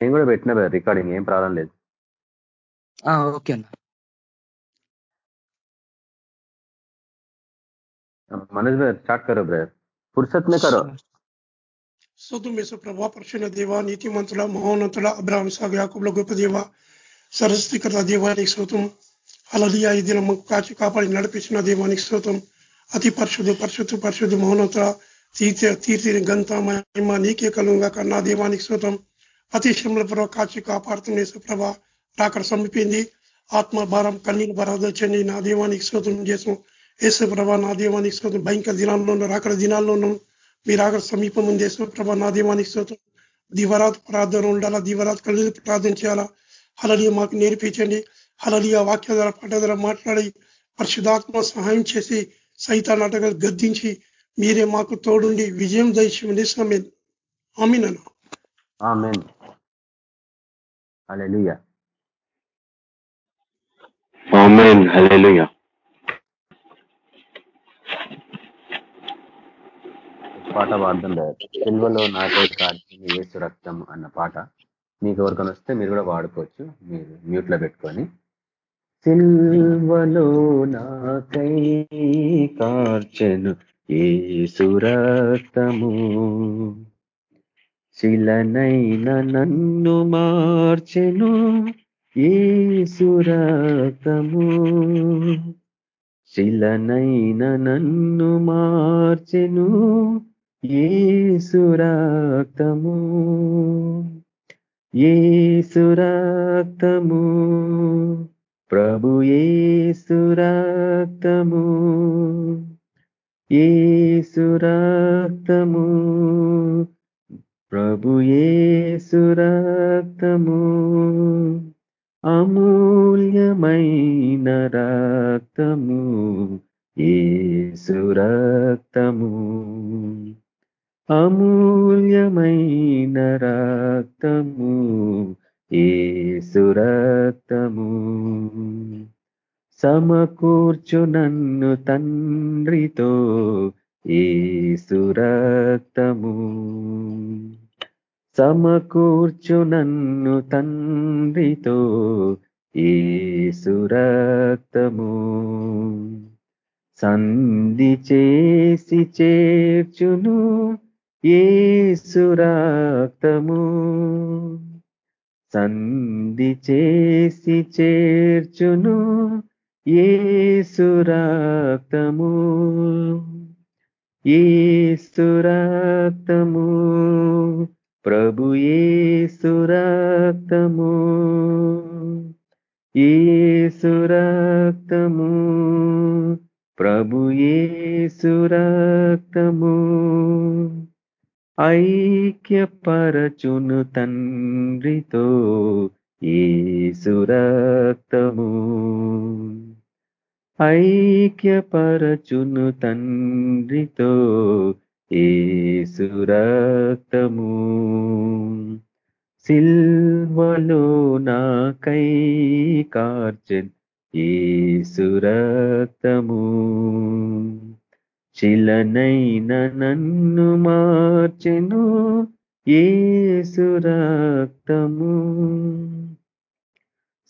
నేను కూడా పెట్టిన రికార్డింగ్ ఏం ప్రాబ్లం లేదు ఓకే అన్న మనోజ్ भाई स्टार्ट करो ब्रदर फुर्सत में करो సుతుమేసు ప్రభా పరిశుణ దేవ నీతిమంతుల మహోన్నతుల అబ్రాహం సాగు యాకుల గొప్ప దేవ సరస్వీకృత దేవానికి శ్రోతం అలలియా ఈ దినం కాచి కాపాడి నడిపించిన దేవానికి శ్రోతం అతి పరిశుద్ధ పరిశుద్ధ పరిశుద్ధ మహోన్నతుల తీర్చి తీర్చి గంత మహిమ నీకే కలుగా కన్నా దేవానికి శ్రోతం అతి శ్రమల ప్రభావ కాచి కాపాడుతున్న సుప్రభ రాకడ సమీపింది. ఆత్మ భారం కన్నీరు భరాదొచ్చని నా దీవానికి శ్రోతం చేసాం యేసు ప్రభా నా దీవానికి శ్రోతం భయంకర దినాల్లో ఉన్నారు అక్కడ దినాల్లో ఉన్నాం మీరు ఆకడ సమీపం ఉంది. యేసు ప్రభా నా దీవానికి శ్రోతం దివరాత్ ప్రార్థన ఉండాలా? దివరాత్ కళ్ళు ప్రార్థన చేయాలా? హలలియ మాకు నేర్పించండి. హలలియ వాక్య ద్వారా పాట ద్వారా మాట్లాడి పరిశుధాత్మ సహాయం చేసి సైతానాటగా గద్దించి మీరే మాకు తోడుండి విజయం దయచేయండి సమీన్ ఆమెన్ అన్న. హల్లెలూయా ఆమెన్ హల్లెలూయా పాట పాడుతుంది సిల్వలో నాకై ఏసు రక్తం అన్న పాట. మీకు ఎవరికైనా వస్తే మీరు కూడా వాడుకోవచ్చు. మీరు మ్యూట్లో పెట్టుకొని. సిల్వలో నాకై కార్చెను ఏసు రక్తము. శిలనైన నన్ను మార్చెను ఏసు రక్తము శిలనైన నన్ను మార్చెను ఏసురాక్తము ఏసురాక్తము ప్రభు ఏసురాక్తము ఏసురాక్తము ప్రభు ఏసురాక్తము అమూల్యమైన రక్తము ఏసురక్తము అమూల్యమైన రక్తము ఏసురక్తము సమకూర్చు నన్ను తండ్రితో ఏ ఏసురక్తము సమకూర్చు నన్ను తండ్రితో ఏ సురక్తము సంధి చేసి చేర్చును ఏ సురాక్తము సంధి చేసి చేర్చును ఏ సురాక్తము ఏ సురాక్తము ఏసురాక్తము ప్రభు ఏసురాక్తము ఏసురాక్తము ప్రభు ఏసురాక్తము ఐక్యపరచును తండ్రితో ఏసురక్తము ఐక్యపరచును తండ్రితో ఏసురక్తము. సిల్వలో నాకై కార్చన్ ఏసురక్తము. శిలనైన నన్ను మార్చెను ఏసురక్తము.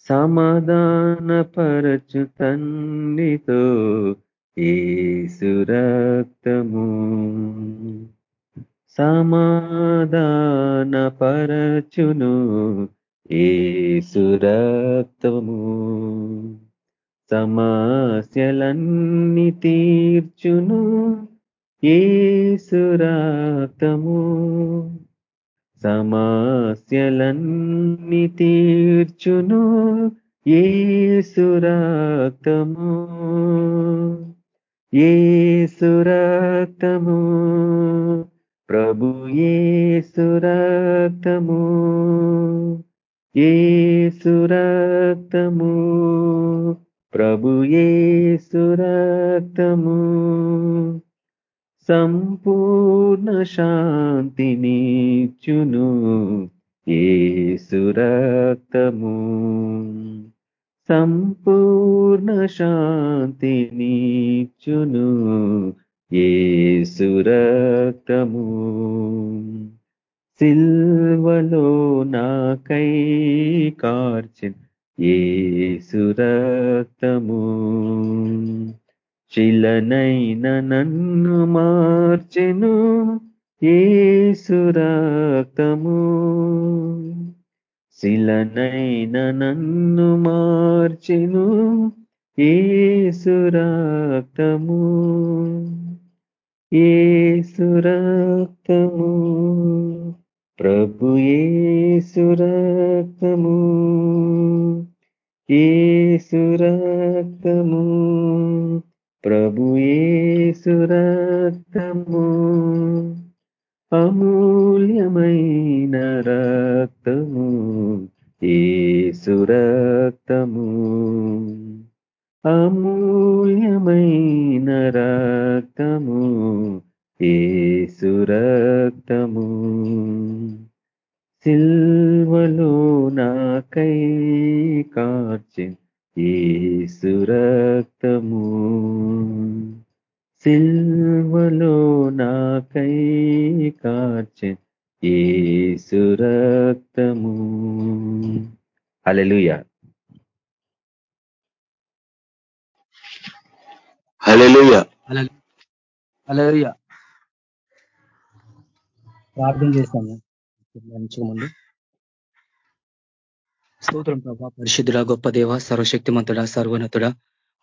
సమాధానపరచు తన్నితో ఏసురక్తము సమాధానపరచును. ఏసురక్తము సమస్యలన్నీ తీర్చును. ఏసురాక్తము సమస్యలన్నీ తీర్చును. ఏసురాక్తము ఏసురాక్తము ప్రభు ఏసురాక్తము ఏసురాక్తము ప్రభు ఏసురక్తము సంపూర్ణ శాంతినిచ్చును ఏసురక్తము సంపూర్ణ శాంతినిచ్చును సురక్తము సిల్వలో నాకై కార్చిన ఏ సురక్తము శిలనైన నన్ను మార్చెను ఏ సురక్తము శిలనైన నన్ను మార్చెను ఏసురాక్తము ఏసురాక్తము ప్రభు ఏసురాక్తము ఏసురాక్తము ప్రభు ఏసురాక్తము అమూల్యమైన రక్తము. ఏసురక్తము అమూల్యమైన రక్తము ఏసు రక్తము సిల్వలో నాకై కార్చి ఏసు రక్తము సిల్వలో నాకై కార్చి ఏసు రక్తము ప్రార్థన చేస్తాము మంచిగా ముందు స్తోత్రం ప్రభా. పరిశుద్ధుడ గొప్ప దేవ సర్వశక్తిమంతుడ సర్వనతుడ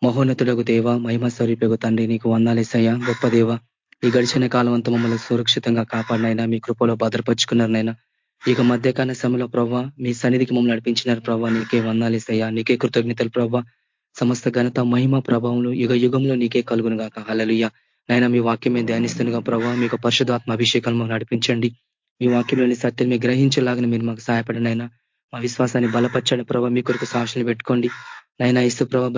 మహోన్నతుడకు దేవ మహిమ స్వరూపకు తండ్రి నీకు వందాలేసయ్యా గొప్ప దేవ ఈ గడిచిన కాలం అంతా మమ్మల్ని సురక్షితంగా కాపాడినైనా మీ కృపలో భద్రపరుచుకున్నారనైనా ఇక మధ్యకాల సమయంలో ప్రభావ మీ సన్నిధికి మమ్మల్ని నడిపించినారు ప్రభావ నీకే వందాలేసయ్యా నీకే కృతజ్ఞతలు ప్రభావ సమస్త ఘనత మహిమ ప్రభావంలో యుగ యుగంలో నీకే కలుగును గాక. హలలుయ నైనా మీ వాక్యమే ధ్యానిస్తుండగా ప్రభావ మీకు పరిశుధాత్మ అభిషేకాలు నడిపించండి. మీ వాక్యంలోని సత్యం మీరు గ్రహించేలాగా మీరు మాకు సహాయపడినైనా మా విశ్వాసాన్ని బలపరచండి ప్రభావ మీ కొరకు సాక్షులు పెట్టుకోండి. నైనా ఇసు ప్రభావ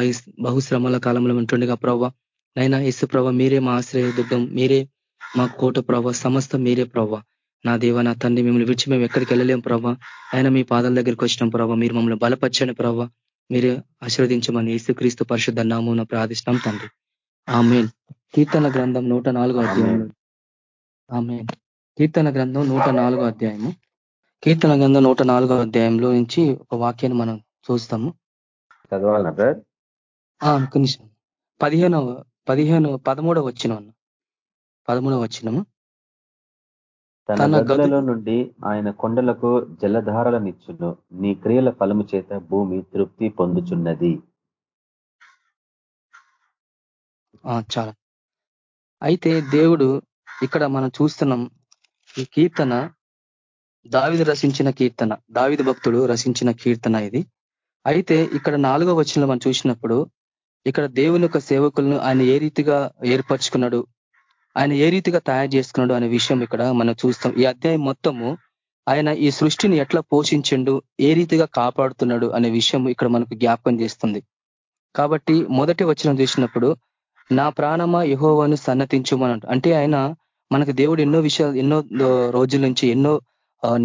బహుశ్రమల కాలంలో ఉంటుండగా ప్రభావ నైనా ఇసు ప్రభ మీరే మా ఆశ్రయ దుర్గం మీరే మా కోట ప్రభావ సమస్త మీరే ప్రభావ నా దేవ నా తండ్రి మిమ్మల్ని విడిచి మేము ఎక్కడికి వెళ్ళలేం ప్రభావ అయినా మీ పాదాల దగ్గరికి వచ్చినాం ప్రభావ మీరు మమ్మల్ని బలపరచండి ప్రభావ మీరు ఆశీర్వదించమని యేసుక్రీస్తు పరిశుద్ధ నామం ప్రార్థిస్తాం తండ్రి. ఆమె కీర్తన గ్రంథం నూట నాలుగో అధ్యాయం ఆమె కీర్తన గ్రంథం నూట నాలుగో అధ్యాయము. కీర్తన గ్రంథం నూట నాలుగో అధ్యాయంలో నుంచి ఒక వాక్యాన్ని మనం చూస్తాము. చదవాలన్నా బ్రదర్ ఒక్క నిమిషం. పదిహేను పదిహేను పదమూడవ వచ్చిన పదమూడవ వచ్చినము తన గదులలో నుండి ఆయన కొండలకు జలధారలనిచ్చును. నీ క్రియల ఫలము చేత భూమి తృప్తి పొందుచున్నది. చాలా. అయితే దేవుడు ఇక్కడ మనం చూస్తున్నాం ఈ కీర్తన దావిది రచించిన కీర్తన దావిది భక్తుడు రచించిన కీర్తన ఇది. అయితే ఇక్కడ నాలుగో వచనంలో మనం చూసినప్పుడు ఇక్కడ దేవుని యొక్క సేవకులను ఆయన ఏ రీతిగా ఏర్పరచుకున్నాడు ఆయన ఏ రీతిగా తయారు చేసుకున్నాడు అనే విషయం ఇక్కడ మనం చూస్తాం. ఈ అధ్యాయం మొత్తము ఆయన ఈ సృష్టిని ఎట్లా పోషించిండు ఏ రీతిగా కాపాడుతున్నాడు అనే విషయం ఇక్కడ మనకు జ్ఞాపకం చేస్తుంది. కాబట్టి మొదటి వచనం చూసినప్పుడు నా ప్రాణమ యహోవాను సన్నతించుమని అంటే ఆయన మనకు దేవుడు ఎన్నో విషయాలు ఎన్నో రోజుల నుంచి ఎన్నో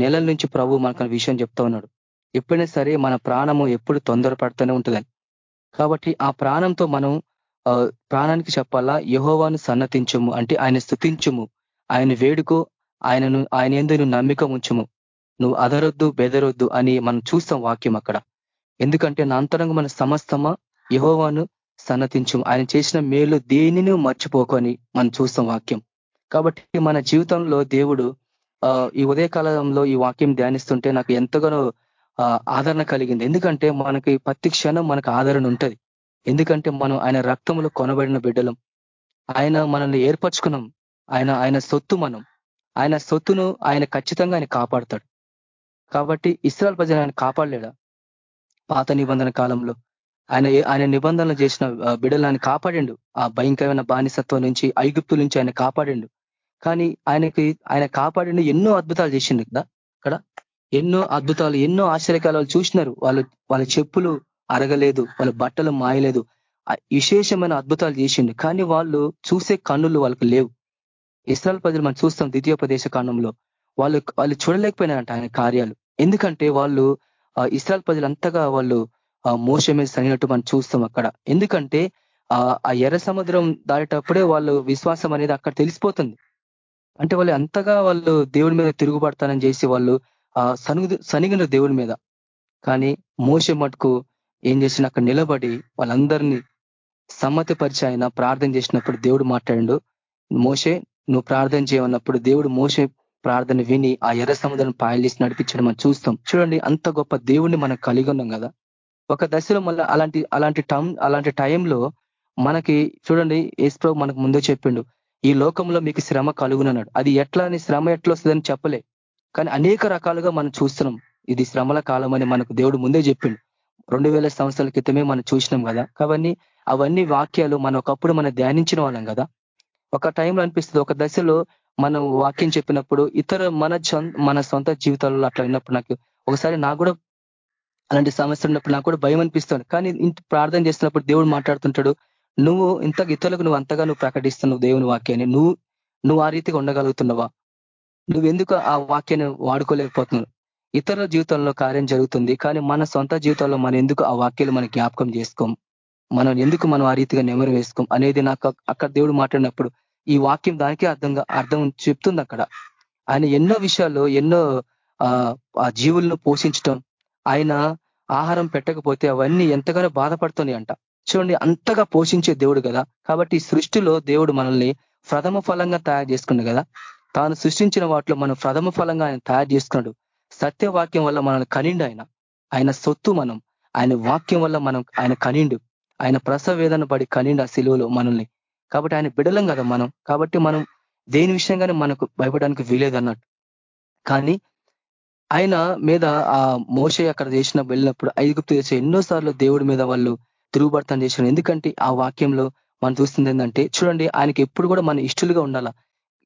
నెలల నుంచి ప్రభు మనకు విషయం చెప్తా ఉన్నాడు. ఎప్పుడైనా సరే మన ప్రాణము ఎప్పుడు తొందరపడుతూనే ఉంటుందని. కాబట్టి ఆ ప్రాణంతో మనం ఆ, ప్రాణానికి చెప్పాలా? యహోవాను సన్నతించుము అంటే ఆయన స్థుతించుము ఆయన వేడుకో ఆయనను ఆయన ఎందు నువ్వు నమ్మిక ఉంచుము. నువ్వు అదరొద్దు బెదరొద్దు అని మనం చూస్తాం వాక్యం అక్కడ. ఎందుకంటే నా అంతరంగ మన సమస్తమా? యహోవాను సన్నతించము. ఆయన చేసిన మేలు దేనిని మర్చిపోకొని మనం చూస్తాం వాక్యం. కాబట్టి మన జీవితంలో దేవుడు ఆ ఈ ఉదయకాలంలో ఈ వాక్యం ధ్యానిస్తుంటే నాకు ఎంతగానో ఆదరణ కలిగింది. ఎందుకంటే మనకి ప్రతి క్షణం మనకు ఆదరణ ఉంటుంది. ఎందుకంటే మనం ఆయన రక్తంలో కొనబడిన బిడ్డలం. ఆయన మనల్ని ఏర్పరచుకున్నాం. ఆయన ఆయన సొత్తు మనం. ఆయన సొత్తును ఆయన ఖచ్చితంగా ఆయన కాపాడతాడు. కాబట్టి ఇస్రాయల్ ప్రజలు ఆయన కాపాడలేడా? పాత నిబంధన కాలంలో. ఆయన ఆయన నిబంధనలు చేసిన బిడ్డలు ఆయన కాపాడిండు. ఆ భయంకరమైన బానిసత్వం నుంచి ఐగుప్తు నుంచి ఆయన కాపాడిండు. కానీ ఆయనకి ఆయన కాపాడిండు ఎన్నో అద్భుతాలు చేసిండు కదా. ఎన్నో అద్భుతాలు ఎన్నో ఆశ్చర్యకాలు చూసినారు. వాళ్ళు వాళ్ళ చెప్పులు అరగలేదు వాళ్ళ బట్టలు మాయలేదు. విశేషమైన అద్భుతాలు చేసిండు. కానీ వాళ్ళు చూసే కన్నులు వాళ్ళకి లేవు. ఇస్రాయల్ ప్రజలు మనం చూస్తాం ద్వితీయోపదేశ కాండంలో. వాళ్ళు వాళ్ళు చూడలేకపోయినారంట ఆయన కార్యాలు. ఎందుకంటే వాళ్ళు ఆ, ఇస్రాయల్ ప్రజలు అంతగా వాళ్ళు ఆ, మోస మీద మనం చూస్తాం అక్కడ. ఎందుకంటే ఆ ఆ ఎర్ర సముద్రం దాటేటప్పుడే వాళ్ళు విశ్వాసం అనేది అక్కడ తెలిసిపోతుంది. అంటే వాళ్ళు అంతగా వాళ్ళు దేవుడి మీద తిరుగుబడతానని చేసి వాళ్ళు ఆ సనుగు సనిగిన దేవుడి మీద. కానీ మోస మటుకు ఏం చేసిన? అక్కడ నిలబడి వాళ్ళందరినీ సమ్మతిపరిచి ఆయన ప్రార్థన చేసినప్పుడు దేవుడు మాట్లాడు మోసే నువ్వు ప్రార్థన చేయమన్నప్పుడు దేవుడు మోసే ప్రార్థన విని ఆ ఎర్ర సముద్రం పాయలేసి నడిపించడం మనం చూస్తాం. చూడండి అంత గొప్ప దేవుణ్ణి మనం కలిగి ఉన్నాం కదా. ఒక దశలో మళ్ళీ అలాంటి అలాంటి టైం అలాంటి టైంలో మనకి చూడండి ఏసుప్రభు మనకు ముందే చెప్పిండు ఈ లోకంలో మీకు శ్రమ కలుగునన్నాడు. అది ఎట్లా అని శ్రమ ఎట్లా వస్తుందని చెప్పలే. కానీ అనేక రకాలుగా మనం చూస్తున్నాం. ఇది శ్రమల కాలం అని మనకు దేవుడు ముందే చెప్పిండు. రెండు వేల సంవత్సరాల క్రితమే మనం చూసినాం కదా. కాబట్టి అవన్నీ వాక్యాలు మనం ఒకప్పుడు మనం ధ్యానించిన వాళ్ళం కదా. ఒక టైంలో అనిపిస్తుంది ఒక దశలో మనం వాక్యం చెప్పినప్పుడు ఇతర మన మన సొంత జీవితాల్లో అట్లా విన్నప్పుడు నాకు ఒకసారి నాకు కూడా అలాంటి సమస్య ఉన్నప్పుడు నాకు కూడా భయం అనిపిస్తుంది. కానీ ఇంత ప్రార్థన చేస్తున్నప్పుడు దేవుడు మాట్లాడుతుంటాడు నువ్వు ఇంత ఇతరులకు నువ్వు అంతగా నువ్వు ప్రకటిస్తున్నావు దేవుని వాక్యాన్ని. నువ్వు నువ్వు ఆ రీతిగా ఉండగలుగుతున్నావా? నువ్వెందుకు ఆ వాక్యాన్ని వాడుకోలేకపోతున్నావు? ఇతరుల జీవితంలో కార్యం జరుగుతుంది కానీ మన సొంత జీవితంలో మనం ఎందుకు ఆ వాక్యాలు మన జ్ఞాపకం చేసుకోం? మనం ఎందుకు మనం ఆ రీతిగా నెమరు వేసుకోం అనేది నాకు అక్కడ దేవుడు మాట్లాడినప్పుడు ఈ వాక్యం దానికే అర్థంగా అర్థం చెప్తుంది అక్కడ. ఆయన ఎన్నో విషయాల్లో ఎన్నో ఆ జీవులను పోషించటం ఆయన ఆహారం పెట్టకపోతే అవన్నీ ఎంతగానో బాధపడుతున్నాయి అంట చూడండి అంతగా పోషించే దేవుడు కదా. కాబట్టి సృష్టిలో దేవుడు మనల్ని ప్రథమ ఫలంగా తయారు చేసుకుండే కదా. తాను సృష్టించిన వాటిలో మనం ప్రథమ ఫలంగా ఆయన తయారు చేసుకున్నాడు. సత్యవాక్యం వల్ల మనల్ని కనిండు ఆయన. ఆయన సొత్తు మనం. ఆయన వాక్యం వల్ల మనం ఆయన కనిండు. ఆయన ప్రసవ వేదన పడి కనిండు ఆ సిలువలో మనల్ని. కాబట్టి ఆయన బిడలం కదా మనం. కాబట్టి మనం దేని విషయంగానే మనకు భయపడడానికి వీలేదు అన్నట్టు. కానీ ఆయన మీద ఆ మోస అక్కడ చేసిన వెళ్ళినప్పుడు ఐదుగుప్తు చేసే ఎన్నోసార్లు దేవుడి మీద వాళ్ళు తిరుగుబడతాను చేసిన ఎందుకంటే ఆ వాక్యంలో మనం చూస్తుంది ఏంటంటే చూడండి ఆయనకి ఎప్పుడు కూడా మన ఇష్టలుగా ఉండాలా?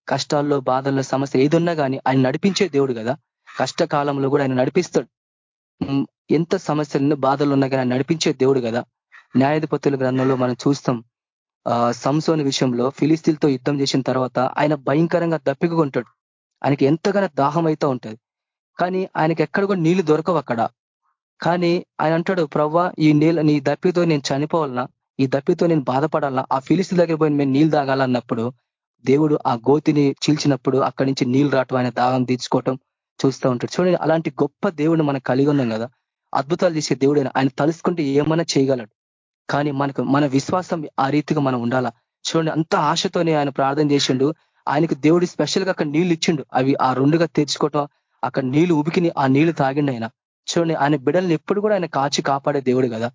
కష్టాల్లో బాధల్లో సమస్య ఏదున్నా కానీ ఆయన నడిపించే దేవుడు కదా. కష్టకాలంలో కూడా ఆయన నడిపిస్తాడు. ఎంత సమస్యలు బాధలు ఉన్నా కానీ నడిపించే దేవుడు కదా. న్యాయాధిపతుల గ్రంథంలో మనం చూస్తాం ఆ సంసోని విషయంలో ఫిలిస్తీన్తో యుద్ధం చేసిన తర్వాత ఆయన భయంకరంగా దప్పికుంటాడు ఆయనకి ఎంతగానో దాహం అయితే ఉంటుంది. కానీ ఆయనకి ఎక్కడ కూడా నీళ్ళు దొరకవు అక్కడ. కానీ ఆయన అంటాడు ప్రవ్వా ఈ నీళ్ళ నీ దప్పితో నేను చనిపోవాలన్నా ఈ దప్పితో నేను బాధపడాలన్నా ఆ ఫిలిస్తీన్ దగ్గర పోయి మేము నీళ్ళు తాగాలన్నప్పుడు దేవుడు ఆ గోతిని చీల్చినప్పుడు అక్కడి నుంచి నీళ్ళు రావటం ఆయన దాహం తీర్చుకోవటం చూస్తూ ఉంటాడు. చూడండి అలాంటి గొప్ప దేవుడు మనం కలిగి ఉన్నాం కదా. అద్భుతాలు చేసే దేవుడు ఆయన. తలుసుకుంటే ఏమైనా చేయగలడు. కానీ మనకు మన విశ్వాసం ఆ రీతిగా మనం ఉండాలా? చూడండి అంత ఆశతోనే ఆయన ప్రార్థన చేసిండు. ఆయనకు దేవుడు స్పెషల్గా అక్కడ నీళ్ళు ఇచ్చిండు. అవి ఆ రెండుగా తెచ్చుకోవటం అక్కడ నీళ్ళు ఉబికిని ఆ నీళ్ళు తాగిండు ఆయన. చూడండి ఆయన బిడ్డల్ని ఎప్పుడు కూడా ఆయన కాచి కాపాడే దేవుడు కదా.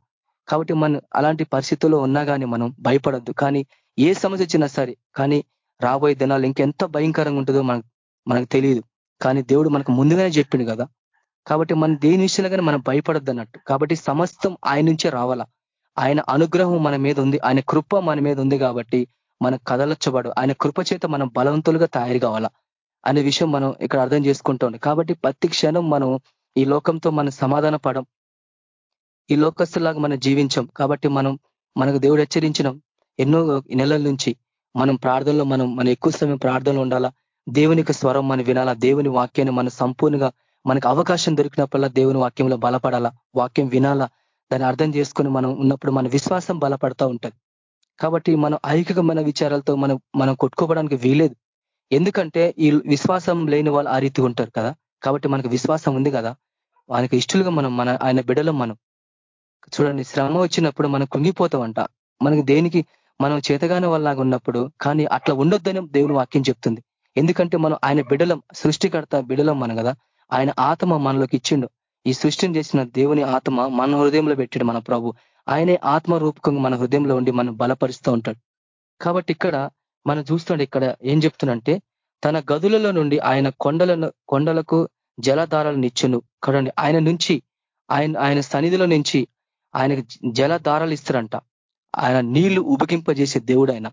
కాబట్టి మనం అలాంటి పరిస్థితుల్లో ఉన్నా కానీ మనం భయపడద్దు. కానీ ఏ సమస్య వచ్చినా సరే కానీ రాబోయే దినాలు ఇంకెంత భయంకరంగా ఉంటుందో మనకు మనకు తెలియదు కానీ దేవుడు మనకు ముందుగానే చెప్పిండు కదా. కాబట్టి మన దేని విషయంలో కానీ మనం భయపడద్దు అన్నట్టు కాబట్టి సమస్తం ఆయన నుంచే రావాలా? ఆయన అనుగ్రహం మన మీద ఉంది. ఆయన కృప మన మీద ఉంది కాబట్టి మన కదలొచ్చబడు. ఆయన కృప చేత మనం బలవంతులుగా తయారు కావాలా? అనే విషయం మనం ఇక్కడ అర్థం చేసుకుంటాం కాబట్టి ప్రతి క్షణం మనం ఈ లోకంతో మనం సమాధాన పడం. ఈ లోకస్తులాగా మనం జీవించాం. కాబట్టి మనం మనకు దేవుడు హెచ్చరించినాం ఎన్నో నెలల నుంచి మనం ప్రార్థనలో మనం మన ఎక్కువ సమయం ప్రార్థనలో ఉండాలా? దేవునికి స్వరం మనం వినాలా? దేవుని వాక్యాన్ని మనం సంపూర్ణంగా మనకు అవకాశం దొరికినప్పుడల్లా దేవుని వాక్యంలో బలపడాలా? వాక్యం వినాలా? దాన్ని అర్థం చేసుకొని మనం ఉన్నప్పుడు మన విశ్వాసం బలపడతా ఉంటుంది. కాబట్టి మనం ఐకికమైన విచారాలతో మనం మనం కొట్టుకోవడానికి వీలేదు ఎందుకంటే ఈ విశ్వాసం లేని వాళ్ళు ఆ రీతి ఉంటారు కదా? కాబట్టి మనకు విశ్వాసం ఉంది కదా? ఆయనకు ఇష్టలుగా మనం మన ఆయన బిడలం మనం. చూడండి శ్రమ వచ్చినప్పుడు మనం కుంగిపోతామంట. మనకి దేనికి మనం చేతగానే వాళ్ళలాగా ఉన్నప్పుడు కానీ అట్లా ఉండొద్దని దేవుని వాక్యం చెప్తుంది. ఎందుకంటే మనం ఆయన బిడలం సృష్టికర్త బిడలం మనం కదా. ఆయన ఆత్మ మనలోకి ఇచ్చిండు. ఈ సృష్టిని చేసిన దేవుని ఆత్మ మన హృదయంలో పెట్టాడు మన ప్రభు. ఆయనే ఆత్మ రూపకంగా మన హృదయంలో ఉండి మనం బలపరుస్తూ ఉంటాడు. కాబట్టి ఇక్కడ మనం చూస్తుండే ఇక్కడ ఏం చెప్తున్నంటే తన గదులలో నుండి ఆయన కొండలను కొండలకు జలధారాలు నిచ్చును కదండి ఆయన నుంచి ఆయన ఆయన సన్నిధిలో నుంచి ఆయనకు జలధారాలు ఇస్తారంట. ఆయన నీళ్ళు ఉబకింపజేసే దేవుడు ఆయన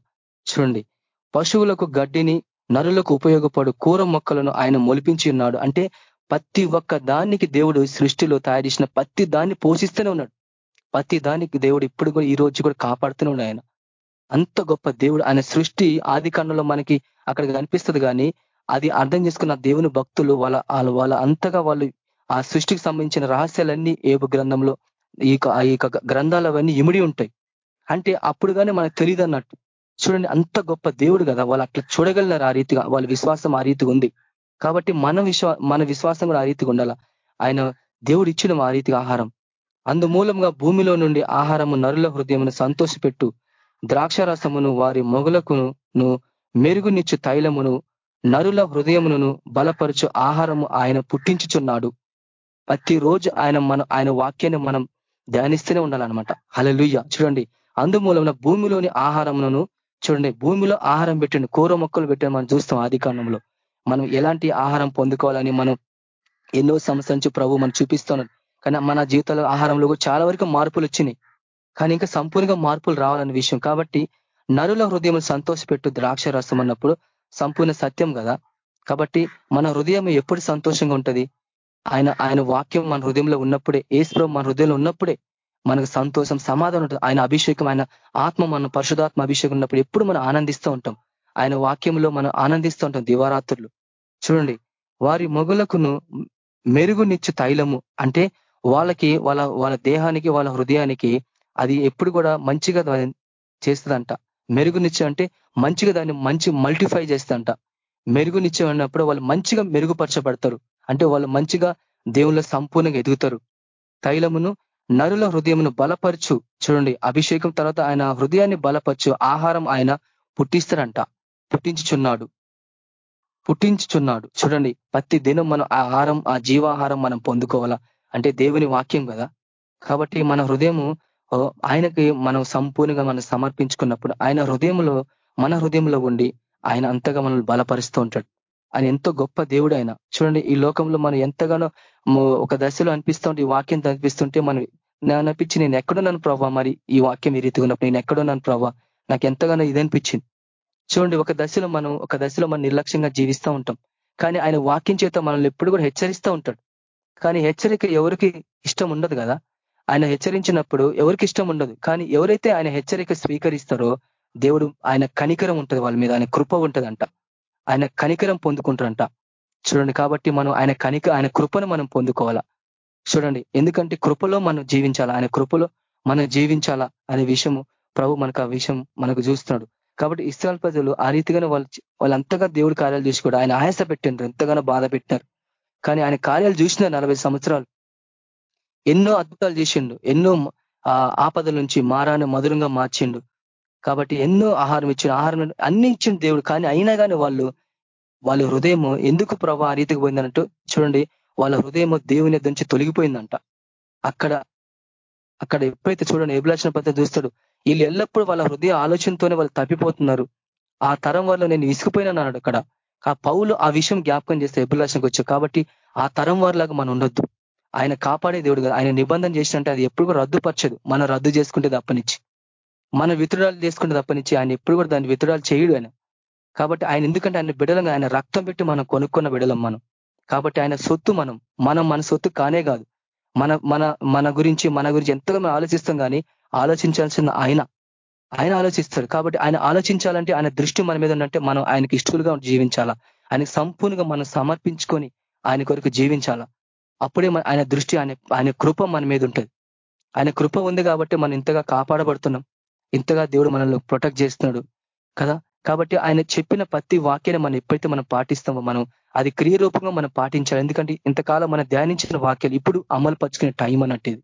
చూడండి పశువులకు గడ్డిని నరులకు ఉపయోగపడు కూర మొక్కలను ఆయన మొలిపించి ఉన్నాడు. అంటే ప్రతి ఒక్క దానికి దేవుడు సృష్టిలో తయారు చేసిన ప్రతి దాన్ని పోషిస్తూనే ఉన్నాడు. ప్రతి దానికి దేవుడు ఇప్పుడు కూడా ఈ రోజు కూడా కాపాడుతూనే ఉన్నాడు ఆయన. అంత గొప్ప దేవుడు. ఆయన సృష్టి ఆది మనకి అక్కడ కనిపిస్తుంది కానీ అది అర్థం చేసుకున్న దేవుని భక్తులు వాళ్ళ వాళ్ళ అంతగా వాళ్ళు ఆ సృష్టికి సంబంధించిన రహస్యాలన్నీ ఏబు గ్రంథంలో ఈ యొక్క గ్రంథాలవన్నీ ఇమిడి ఉంటాయి. అంటే అప్పుడు కానీ మనకు తెలియదు అన్నట్టు చూడండి అంత గొప్ప దేవుడు కదా. వాళ్ళు అట్లా చూడగలిగినారు ఆ రీతిగా. వాళ్ళ విశ్వాసం ఆ రీతిగా ఉంది. కాబట్టి మన విశ్వా మన విశ్వాసం కూడా ఆ రీతిగా ఉండాల? ఆయన దేవుడు ఇచ్చిన ఆ రీతిగా ఆహారం. అందుమూలంగా భూమిలో నుండి ఆహారము నరుల హృదయమును సంతోషపెట్టు. ద్రాక్షరసమును వారి మొగులకును మెరుగునిచ్చు తైలమును నరుల హృదయమును బలపరుచు ఆహారము ఆయన పుట్టించుచున్నాడు. ప్రతిరోజు ఆయన మన ఆయన వాక్యాన్ని మనం ధ్యానిస్తూనే ఉండాలన్నమాట. హలలుయ్య చూడండి అందుమూలమున భూమిలోని ఆహారములను చూడండి భూమిలో ఆహారం పెట్టండి కూర మొక్కలు పెట్టండి మనం చూస్తాం ఆది మనం ఎలాంటి ఆహారం పొందుకోవాలని మనం ఎన్నో సంవత్సరాల నుంచి ప్రభు మనం చూపిస్తున్నాడు. కానీ మన జీవితంలో ఆహారంలో చాలా వరకు మార్పులు వచ్చినాయి. కానీ ఇంకా సంపూర్ణంగా మార్పులు రావాలనే విషయం. కాబట్టి నరుల హృదయం సంతోషపెట్టు ద్రాక్ష రసం అన్నప్పుడు సంపూర్ణ సత్యం కదా. కాబట్టి మన హృదయం ఎప్పుడు సంతోషంగా ఉంటుంది? ఆయన ఆయన వాక్యం మన హృదయంలో ఉన్నప్పుడే ఏసు మన హృదయంలో ఉన్నప్పుడే మనకు సంతోషం సమాధానం ఉంటుంది. ఆయన అభిషేకం ఆయన ఆత్మ మన పరిశుధాత్మ అభిషేకం ఉన్నప్పుడు ఎప్పుడు మనం ఆనందిస్తూ ఉంటాం. ఆయన వాక్యంలో మనం ఆనందిస్తూ ఉంటాం దివారాత్రులు. చూడండి వారి మొగులకును మెరుగునిచ్చు తైలము అంటే వాళ్ళకి వాళ్ళ వాళ్ళ దేహానికి వాళ్ళ హృదయానికి అది ఎప్పుడు కూడా మంచిగా చేస్తుందంట. మెరుగునిచ్చే అంటే మంచిగా దాన్ని మంచి మల్టిఫై చేస్తుందంట. మెరుగునిచ్చే అన్నప్పుడు వాళ్ళు మంచిగా మెరుగుపరచబడతారు. అంటే వాళ్ళు మంచిగా దేవుళ్ళ సంపూర్ణంగా ఎదుగుతారు. తైలమును నరుల హృదయమును బలపరచు. చూడండి అభిషేకం తర్వాత ఆయన హృదయాన్ని బలపరచు. ఆహారం ఆయన పుట్టిస్తారంట. పుట్టించుచున్నాడు. పుట్టించుచున్నాడు. చూడండి ప్రతి దినం మనం ఆహారం ఆ జీవాహారం మనం పొందుకోవాలా? అంటే దేవుని వాక్యం కదా. కాబట్టి మన హృదయము ఆయనకి మనం సంపూర్ణంగా మనం సమర్పించుకున్నప్పుడు ఆయన హృదయంలో మన హృదయంలో ఉండి ఆయన అంతగా మనల్ని బలపరుస్తూ ఉంటాడు. ఆయన ఎంతో గొప్ప దేవుడు ఆయన. చూడండి ఈ లోకంలో మనం ఎంతగానో ఒక దశలో అనిపిస్తూ ఉంటే ఈ వాక్యం అనిపిస్తుంటే మనం నేను అనిపించి నేను ఎక్కడున్నాను ప్రభావ మరి ఈ వాక్యం ఈ రీతిగా ఉన్నప్పుడు నేను ఎక్కడున్నాను ప్రభావ నాకు ఎంతగానో ఇది అనిపించింది. చూడండి ఒక దశలో మనం ఒక దశలో మనం నిర్లక్ష్యంగా జీవిస్తూ ఉంటాం. కానీ ఆయన వాక్యం చేత మనల్ని ఎప్పుడు కూడా హెచ్చరిస్తూ ఉంటాడు. కానీ హెచ్చరిక ఎవరికి ఇష్టం ఉండదు కదా. ఆయన హెచ్చరించినప్పుడు ఎవరికి ఇష్టం ఉండదు. కానీ ఎవరైతే ఆయన హెచ్చరిక స్వీకరిస్తారో దేవుడు ఆయన కనికరం ఉంటుంది వాళ్ళ మీద ఆయన కృప ఉంటుందంట. ఆయన కనికరం పొందుకుంటారంట. చూడండి కాబట్టి మనం ఆయన కనిక ఆయన కృపను మనం పొందుకోవాలా? చూడండి ఎందుకంటే కృపలో మనం జీవించాలా? ఆయన కృపలో మనం జీవించాలా అనే విషయము ప్రభు మనకు ఆ విషయం మనకు చూస్తున్నాడు. కాబట్టి ఇస్రాయల్ ప్రజలు ఆ రీతిగానే వాళ్ళు వాళ్ళంతగా దేవుడి కార్యాలు చూసి కూడా ఆయన ఆయాస పెట్టినారు ఎంతగానో బాధ పెట్టినారు. కానీ ఆయన కార్యాలు చూసినారు నలభై సంవత్సరాలు ఎన్నో అద్భుతాలు చేసిండు ఎన్నో ఆపదల నుంచి మారాన్ని మధురంగా మార్చిండు. కాబట్టి ఎన్నో ఆహారం ఇచ్చిన ఆహారం అన్ని ఇచ్చిన దేవుడు. కానీ అయినా కానీ వాళ్ళు వాళ్ళ హృదయం ఎందుకు ప్రభా ఆ రీతికి పోయిందన్నట్టు చూడండి. వాళ్ళ హృదయం దేవుని నుంచి తొలగిపోయిందంట. అక్కడ అక్కడ ఎప్పుడైతే చూడండి ఎబులాచిన పత్రిక చూస్తాడు వీళ్ళు ఎల్లప్పుడూ వాళ్ళ హృదయ ఆలోచనతోనే వాళ్ళు తప్పిపోతున్నారు. ఆ తరం వల్ల నేను విసిగిపోయినాను అక్కడ. ఆ పౌలు ఆ విషయం జ్ఞాపకం చేస్తే ఎబులాషన్కి వచ్చావు కాబట్టి ఆ తరం వారిలాగా మనం ఉండొద్దు. ఆయన కాపాడే దేవుడు కదా. ఆయన నిబంధన చేసినంటే అది ఎప్పుడు కూడా రద్దుపరచదు. మనం రద్దు చేసుకుంటే తప్పనిచ్చి. మన వితురాలు చేసుకుంటే తప్పనిచ్చి ఆయన ఎప్పుడు కూడా దాన్ని వితురాలు చేయడు ఆయన. కాబట్టి ఆయన ఎందుకంటే ఆయన బిడలంగా ఆయన రక్తం పెట్టి మనం కొనుక్కున్న బిడలం మనం. కాబట్టి ఆయన సొత్తు మనం. మనం మన సొత్తు కానే కాదు. మన మన మన గురించి మన గురించి ఎంతగా మనం ఆలోచిస్తాం కానీ ఆలోచించాల్సిన ఆయన. ఆయన ఆలోచిస్తాడు. కాబట్టి ఆయన ఆలోచించాలంటే ఆయన దృష్టి మన మీద ఉందంటే మనం ఆయనకి ఇష్టలుగా జీవించాలా? ఆయనకి సంపూర్ణంగా మనం సమర్పించుకొని ఆయన కొరకు జీవించాలా? అప్పుడే ఆయన దృష్టి ఆయన ఆయన కృప మన మీద ఉంటుంది. ఆయన కృప ఉంది కాబట్టి మనం ఇంతగా కాపాడబడుతున్నాం. ఇంతగా దేవుడు మనల్ని ప్రొటెక్ట్ చేస్తున్నాడు కదా? కాబట్టి ఆయన చెప్పిన ప్రతి వాక్యాన్ని మనం ఎప్పుడైతే మనం పాటిస్తామో మనం అది క్రియరూపంగా మనం పాటించాలి. ఎందుకంటే ఇంతకాలం మనం ధ్యానించిన వాక్యాలు ఇప్పుడు అమలు పరుచుకునే టైం అన్నట్టు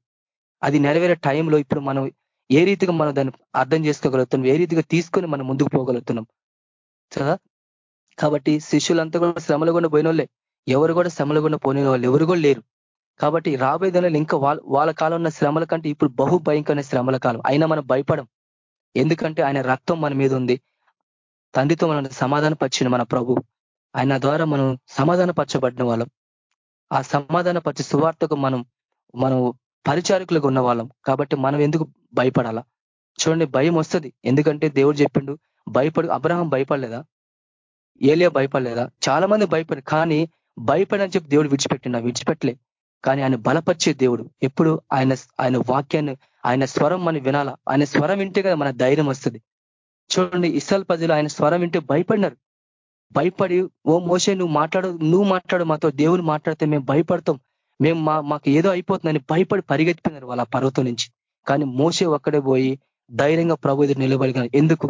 అది నెరవేరే టైంలో ఇప్పుడు మనం ఏ రీతిగా మనం దాన్ని అర్థం చేసుకోగలుగుతున్నాం ఏ రీతిగా తీసుకొని మనం ముందుకు పోగలుగుతున్నాం కదా? కాబట్టి శిష్యులంతా కూడా శ్రమలు కూడా పోయిన ఎవరు కూడా శ్రమలు కూడా పోయిన వాళ్ళు ఎవరు కూడా లేరు. కాబట్టి రాబోయే దినాలు ఇంకా వాళ్ళ వాళ్ళ కాలం ఉన్న శ్రమల కంటే ఇప్పుడు బహు భయంకరమైన శ్రమల కాలం. అయినా మనం భయపడం ఎందుకంటే ఆయన రక్తం మన మీద ఉంది. తండ్రితో మనం సమాధాన పరిచిన మన ప్రభు. ఆయన ద్వారా మనం సమాధాన పరచబడిన వాళ్ళం. ఆ సమాధాన పరిచి సువార్తకు మనం మనం పరిచారకులకు ఉన్న వాళ్ళం. కాబట్టి మనం ఎందుకు భయపడాలా? చూడండి భయం వస్తుంది. ఎందుకంటే దేవుడు చెప్పిండు భయపడు అబ్రహం భయపడలేదా? ఏలియా భయపడలేదా? చాలా మంది భయపడి కానీ భయపడని చెప్పి దేవుడు విడిచిపెట్టిండు విడిచిపెట్టలే. కానీ ఆయన బలపరిచే దేవుడు. ఎప్పుడు ఆయన ఆయన వాక్యాన్ని ఆయన స్వరం మనం వినాలా? ఆయన స్వరం వింటే కదా మన ధైర్యం వస్తుంది. చూడండి ఇసల్ ప్రజలు ఆయన స్వరం వింటే భయపడినారు. భయపడి ఓ మోసే నువ్వు మాట్లాడు నువ్వు మాట్లాడు మాతో దేవుని మాట్లాడితే మేము భయపడతాం. మేము మా మాకు ఏదో అయిపోతుందని భయపడి పరిగెత్తిపోయినారు వాళ్ళ పర్వతం నుంచి. కానీ మోసే ఒక్కడే పోయి ధైర్యంగా ప్రభు ఎదురు నిలబడిగాను ఎందుకు?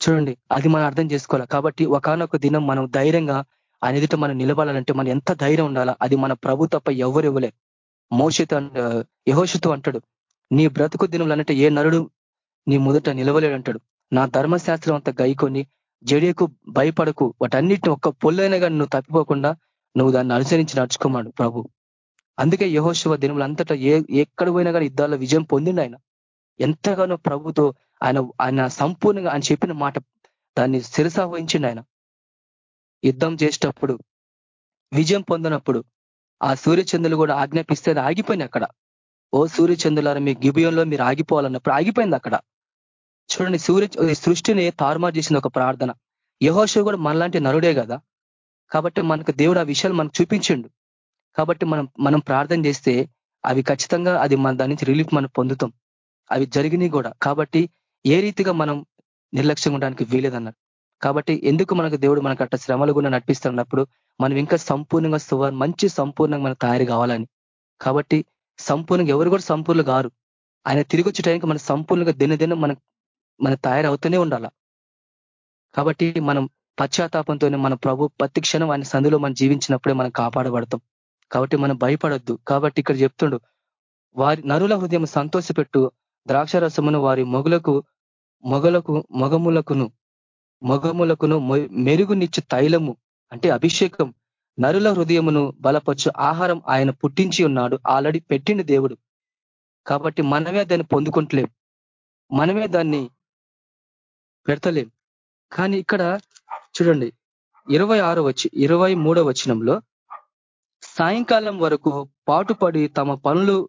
చూడండి అది మనం అర్థం చేసుకోవాలి? కాబట్టి ఒకనొక దినం మనం ధైర్యంగా ఆయన ఎదుట మనం నిలబడాలంటే మనం ఎంత ధైర్యం ఉండాలా? అది మన ప్రభు తప్ప ఎవరు ఇవ్వలేరు. మోషిత యహోషితు అంటాడు నీ బ్రతుకు దినములు అనంటే ఏ నరుడు నీ మొదట నిలవలేడు అంటాడు నా ధర్మశాస్త్రం అంత గైకొని జడియకు భయపడకు. వాటన్నిటిని ఒక్క పొల్లైన కానీ నువ్వు తప్పిపోకుండా నువ్వు దాన్ని అనుసరించి నడుచుకోమాడు ప్రభు. అందుకే యహోశివ దినములు అంతటా ఏ ఎక్కడ పోయినా కానీ యుద్ధాల్లో విజయం పొందిండు ఆయన. ఎంతగానో ప్రభుతో ఆయన ఆయన సంపూర్ణంగా ఆయన చెప్పిన మాట దాన్ని శిరసావహించిండు ఆయన. యుద్ధం చేసేటప్పుడు విజయం పొందినప్పుడు ఆ సూర్యచంద్రులు కూడా ఆజ్ఞాపిస్తే ఆగిపోయింది అక్కడ. ఓ సూర్యచంద్రులారా మీ గిబియంలో మీరు ఆగిపోవాలన్నప్పుడు ఆగిపోయింది అక్కడ. చూడండి సూర్య సృష్టిని తారుమారు చేసిన ఒక ప్రార్థన. యహోషు కూడా మనలాంటి నరుడే కదా. కాబట్టి మనకు దేవుడు ఆ విషయాలు మనకు చూపించిండు. కాబట్టి మనం మనం ప్రార్థన చేస్తే అవి ఖచ్చితంగా అది మన దాని నుంచి రిలీఫ్ మనం పొందుతాం. అవి జరిగినాయి కూడా. కాబట్టి ఏ రీతిగా మనం నిర్లక్ష్యంగా ఉండడానికి వీలేదన్నారు కాబట్టి ఎందుకు మనకు దేవుడు మనకు అట్ట శ్రమలు కూడా నడిపిస్తున్నప్పుడు మనం ఇంకా సంపూర్ణంగా సువార్ మంచి సంపూర్ణంగా మనకు తయారు కావాలని. కాబట్టి సంపూర్ణంగా ఎవరు కూడా సంపూర్ణ కారు. ఆయన తిరిగి వచ్చే టైంకి మనం సంపూర్ణంగా దినదినం మన మన తయారవుతూనే ఉండాల. కాబట్టి మనం పశ్చాత్తాపంతోనే మన ప్రభు ప్రతి క్షణం ఆయన సందులో మనం జీవించినప్పుడే మనం కాపాడబడతాం. కాబట్టి మనం భయపడొద్దు. కాబట్టి ఇక్కడ చెప్తుండు వారి నరుల హృదయం సంతోషపెట్టు ద్రాక్షరసమును వారి మొగులకు మొగలకు మొగములకును. మొగములకును మెరుగునిచ్చు తైలము అంటే అభిషేకం. నరుల హృదయమును బలపరచు ఆహారం ఆయన పుట్టించి ఉన్నాడు. ఆల్రెడీ పెట్టిండు దేవుడు. కాబట్టి మనమే దాన్ని పొందుకుంటలేం. మనమే దాన్ని పెడతలేం. కానీ ఇక్కడ చూడండి. ఇరవై ఆరో వచ్చి ఇరవై మూడో వచనంలో సాయంకాలం వరకు పాటుపడి తమ పనులు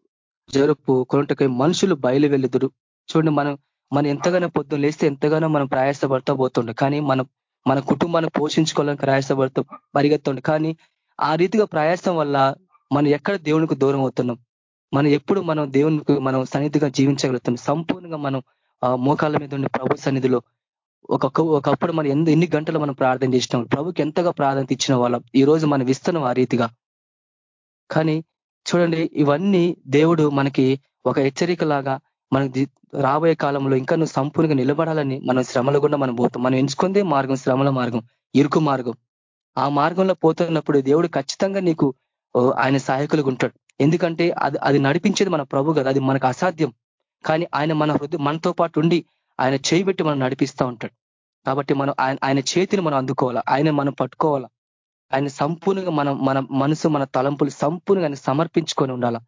జరుపు కొనుటకై మనుషులు బయలువెళ్ళదురు. చూడండి మనం మనం ఎంతగానో పొద్దున్న లేస్తే ఎంతగానో మనం ప్రయాసపడతా పోతుండే. కానీ మనం మన కుటుంబాన్ని పోషించుకోవాలని ప్రయాసపడుతూ పరిగెత్తుండే. కానీ ఆ రీతిగా ప్రయాసం వల్ల మనం ఎక్కడ దేవునికి దూరం అవుతున్నాం? మనం ఎప్పుడు మనం దేవునికి మనం సన్నిధిగా జీవించగలుగుతున్నాం? సంపూర్ణంగా మనం మోకాళ్ళ మీద ఉండే ప్రభు సన్నిధిలో ఒక ఒకప్పుడు మనం ఎన్ని ఎన్ని గంటలు మనం ప్రార్థన చేసినాం? ప్రభుకి ఎంతగా ప్రాధాన్యత ఇచ్చిన వాళ్ళం? ఈ రోజు మనం ఇస్తున్నాం ఆ రీతిగా. కానీ చూడండి ఇవన్నీ దేవుడు మనకి ఒక హెచ్చరిక లాగా మనకి రాబోయే కాలంలో ఇంకా నువ్వు సంపూర్ణంగా నిలబడాలని మనం శ్రమలు కూడా మనం పోతాం. మనం ఎంచుకుందే మార్గం శ్రమల మార్గం ఇరుకు మార్గం. ఆ మార్గంలో పోతున్నప్పుడు దేవుడు ఖచ్చితంగా నీకు ఆయన సహాయకులుగా ఉంటాడు. ఎందుకంటే అది అది నడిపించేది మన ప్రభు కదా అది మనకు అసాధ్యం. కానీ ఆయన మన హృదయ మనతో పాటు ఉండి ఆయన చేయిబెట్టి మనం నడిపిస్తూ ఉంటాడు. కాబట్టి మనం ఆయన ఆయన చేతిని మనం అందుకోవాలా? ఆయన మనం పట్టుకోవాలా? ఆయన సంపూర్ణంగా మనం మన మనసు మన తలంపులు సంపూర్ణంగా ఆయన సమర్పించుకొని ఉండాలా?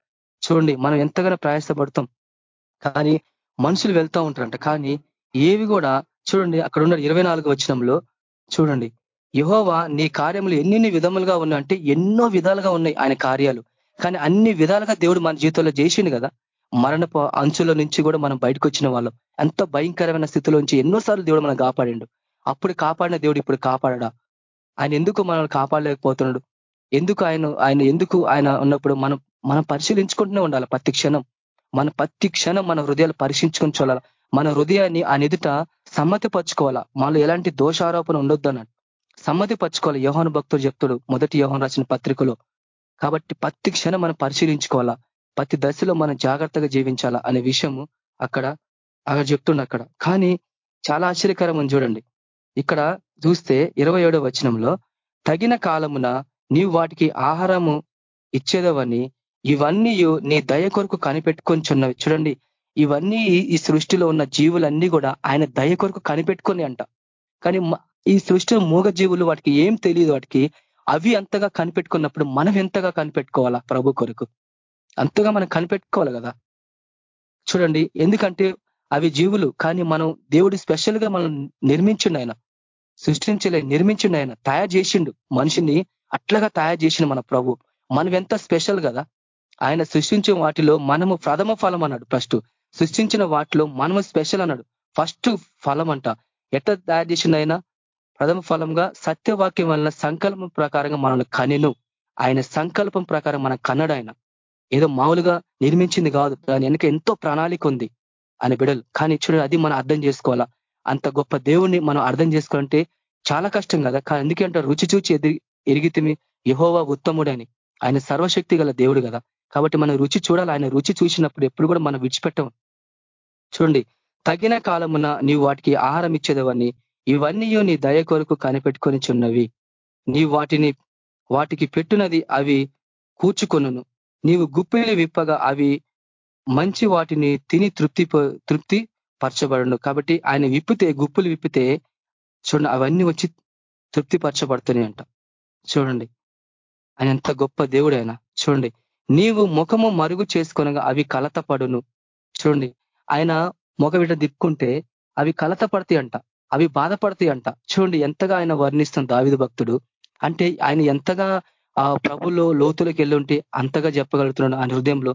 చూడండి మనం ఎంతగానో ప్రయాసపడతాం. కానీ మనుషులు వెళ్తూ ఉంటారంట. కానీ ఏవి కూడా చూడండి అక్కడ ఉన్న ఇరవై నాలుగు వచనంలో. చూడండి యహోవా నీ కార్యములు ఎన్ని విధములుగా ఉన్నాయి అంటే ఎన్నో విధాలుగా ఉన్నాయి ఆయన కార్యాలు. కానీ అన్ని విధాలుగా దేవుడు మన జీవితంలో చేసిండు కదా. మరణ అంచుల నుంచి కూడా మనం బయటకు వచ్చిన వాళ్ళం. ఎంత భయంకరమైన స్థితిలో నుంచి ఎన్నోసార్లు దేవుడు మనం కాపాడిండు. అప్పుడు కాపాడిన దేవుడు ఇప్పుడు కాపాడడా? ఆయన ఎందుకు మనల్ని కాపాడలేకపోతున్నాడు? ఎందుకు ఆయన ఆయన ఎందుకు ఆయన ఉన్నప్పుడు మనం మనం పరిశీలించుకుంటూనే ఉండాలి ప్రతి క్షణం. మన ప్రతి క్షణం మన హృదయాలు పరీక్షించుకొని చూడాలి. మన హృదయాన్ని ఆయన ఎదుట సమ్మతి పరచుకోవాలా మనలో ఎలాంటి దోషారోపణ ఉండొద్దు అన్నట్టు సమ్మతి పరచుకోవాలి యోహాను భక్తుడు చెప్తాడు మొదటి యోహన్ రాసిన పత్రికలో. కాబట్టి ప్రతి క్షణం మనం పరిశీలించుకోవాలా. ప్రతి దశలో మనం జాగ్రత్తగా జీవించాలా అనే విషయము అక్కడ అక్కడ చెప్తుండ అక్కడ. కానీ చాలా ఆశ్చర్యకరం అని చూడండి. ఇక్కడ చూస్తే ఇరవై ఏడో వచనంలో తగిన కాలమున నీవు వాటికి ఆహారము ఇచ్చేదవని ఇవన్నీ నీ దయ కొరకు కనిపెట్టుకొని చున్నవి చూడండి ఇవన్నీ ఈ సృష్టిలో ఉన్న జీవులన్నీ కూడా ఆయన దయ కొరకు కనిపెట్టుకొని అంట. కానీ ఈ సృష్టిలో మూగ జీవులు వాటికి ఏం తెలియదు వాటికి. అవి అంతగా కనిపెట్టుకున్నప్పుడు మనం ఎంతగా కనిపెట్టుకోవాలా ప్రభు కొరకు? అంతగా మనం కనిపెట్టుకోవాలి కదా. చూడండి ఎందుకంటే అవి జీవులు కానీ మనం దేవుడు స్పెషల్గా మనం నిర్మించిండు ఆయన. సృష్టించలే నిర్మించిండు ఆయన తయారు చేసిండు. మనిషిని అట్లాగా తయారు చేసిండు మన ప్రభు. మనం ఎంత స్పెషల్ కదా. ఆయన సృష్టించిన వాటిలో మనము ప్రథమ ఫలం అన్నాడు ఫస్ట్ సృష్టించిన వాటిలో మనము స్పెషల్ అన్నాడు. ఫస్ట్ ఫలం అంట. ఎట్లా తయారు చేసిండు ఆయన? ప్రథమ ఫలంగా సత్యవాక్యం వలన సంకల్పం ప్రకారంగా మనల్ని కనెను. ఆయన సంకల్పం ప్రకారం మన కన్నడ ఆయన. ఏదో మామూలుగా నిర్మించింది కాదు. దాని వెనుక ఎంతో ప్రణాళిక ఉంది. అని బిడలు కానీ చూడండి అది మనం అర్థం చేసుకోవాలా? అంత గొప్ప దేవుణ్ణి మనం అర్థం చేసుకోవాలంటే చాలా కష్టం కదా? కానీ ఎందుకంటే రుచి చూచి ఎదిగి ఎరిగితిమి. యహోవా ఉత్తముడని. ఆయన సర్వశక్తి గల దేవుడు కదా? కాబట్టి మనం రుచి చూడాలి. ఆయన రుచి చూసినప్పుడు ఎప్పుడు కూడా మనం విడిచిపెట్టం. చూడండి తగిన కాలమున నీవు వాటికి ఆహారం ఇచ్చేదవని ఇవన్నీ నీ దయ కొరకు కనిపెట్టుకొని చున్నవి. నీవు వాటిని వాటికి పెట్టునది అవి కూర్చుకొనును. నీవు గుప్పిలి విప్పగా అవి మంచి వాటిని తిని తృప్తి తృప్తి పరచబడను. కాబట్టి ఆయన విప్పితే గుప్పులు విప్పితే చూడండి అవన్నీ వచ్చి తృప్తి పరచబడుతున్నాయి అంట చూడండి ఆయన ఎంత గొప్ప దేవుడు ఆయన. చూడండి నీవు ముఖము మరుగు చేసుకొనగా అవి కలత పడును చూడండి ఆయన మొగవిట దిక్కుంటే అవి కలత పడతాయి అంట అవి బాధపడతాయి అంట. చూడండి ఎంతగా ఆయన వర్ణిస్తుంది దావిద భక్తుడు. అంటే ఆయన ఎంతగా ఆ ప్రభులో లోతులకు వెళ్ళుంటే అంతగా చెప్పగలుగుతున్నాడు ఆయన హృదయంలో.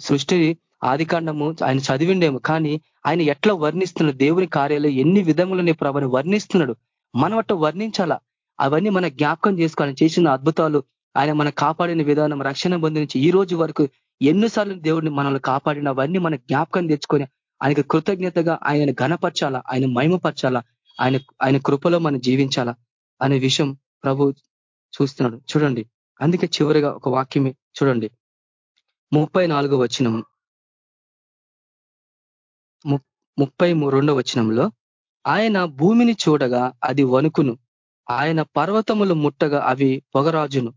సృష్టి ఆదికాండము ఆయన చదివిండేమో కానీ ఆయన ఎట్లా వర్ణిస్తున్నాడు దేవుని కార్యాలు ఎన్ని విధములు నీ ప్రభుని వర్ణిస్తున్నాడు. మనం అట్లా వర్ణించాలా? అవన్నీ మన జ్ఞాపకం చేసుకోవాలి చేసిన అద్భుతాలు ఆయన మన కాపాడిన విధానం రక్షణ బంధించి ఈ రోజు వరకు ఎన్నిసార్లు దేవుడిని మనల్ని కాపాడినవన్నీ మన జ్ఞాపకం తెచ్చుకొని ఆయనకు కృతజ్ఞతగా ఆయన ఘనపరచాలా ఆయన మహిమపరచాలా ఆయన ఆయన కృపలో మనం జీవించాలా అనే విషయం ప్రభు చూస్తున్నాడు. చూడండి. అందుకే చివరిగా ఒక వాక్యమే చూడండి. ముప్పై నాలుగో వచనం ముప్పై రెండో వచనంలో ఆయన భూమిని చూడగా అది వణుకును. ఆయన పర్వతములు ముట్టగా అవి పొగరాజును.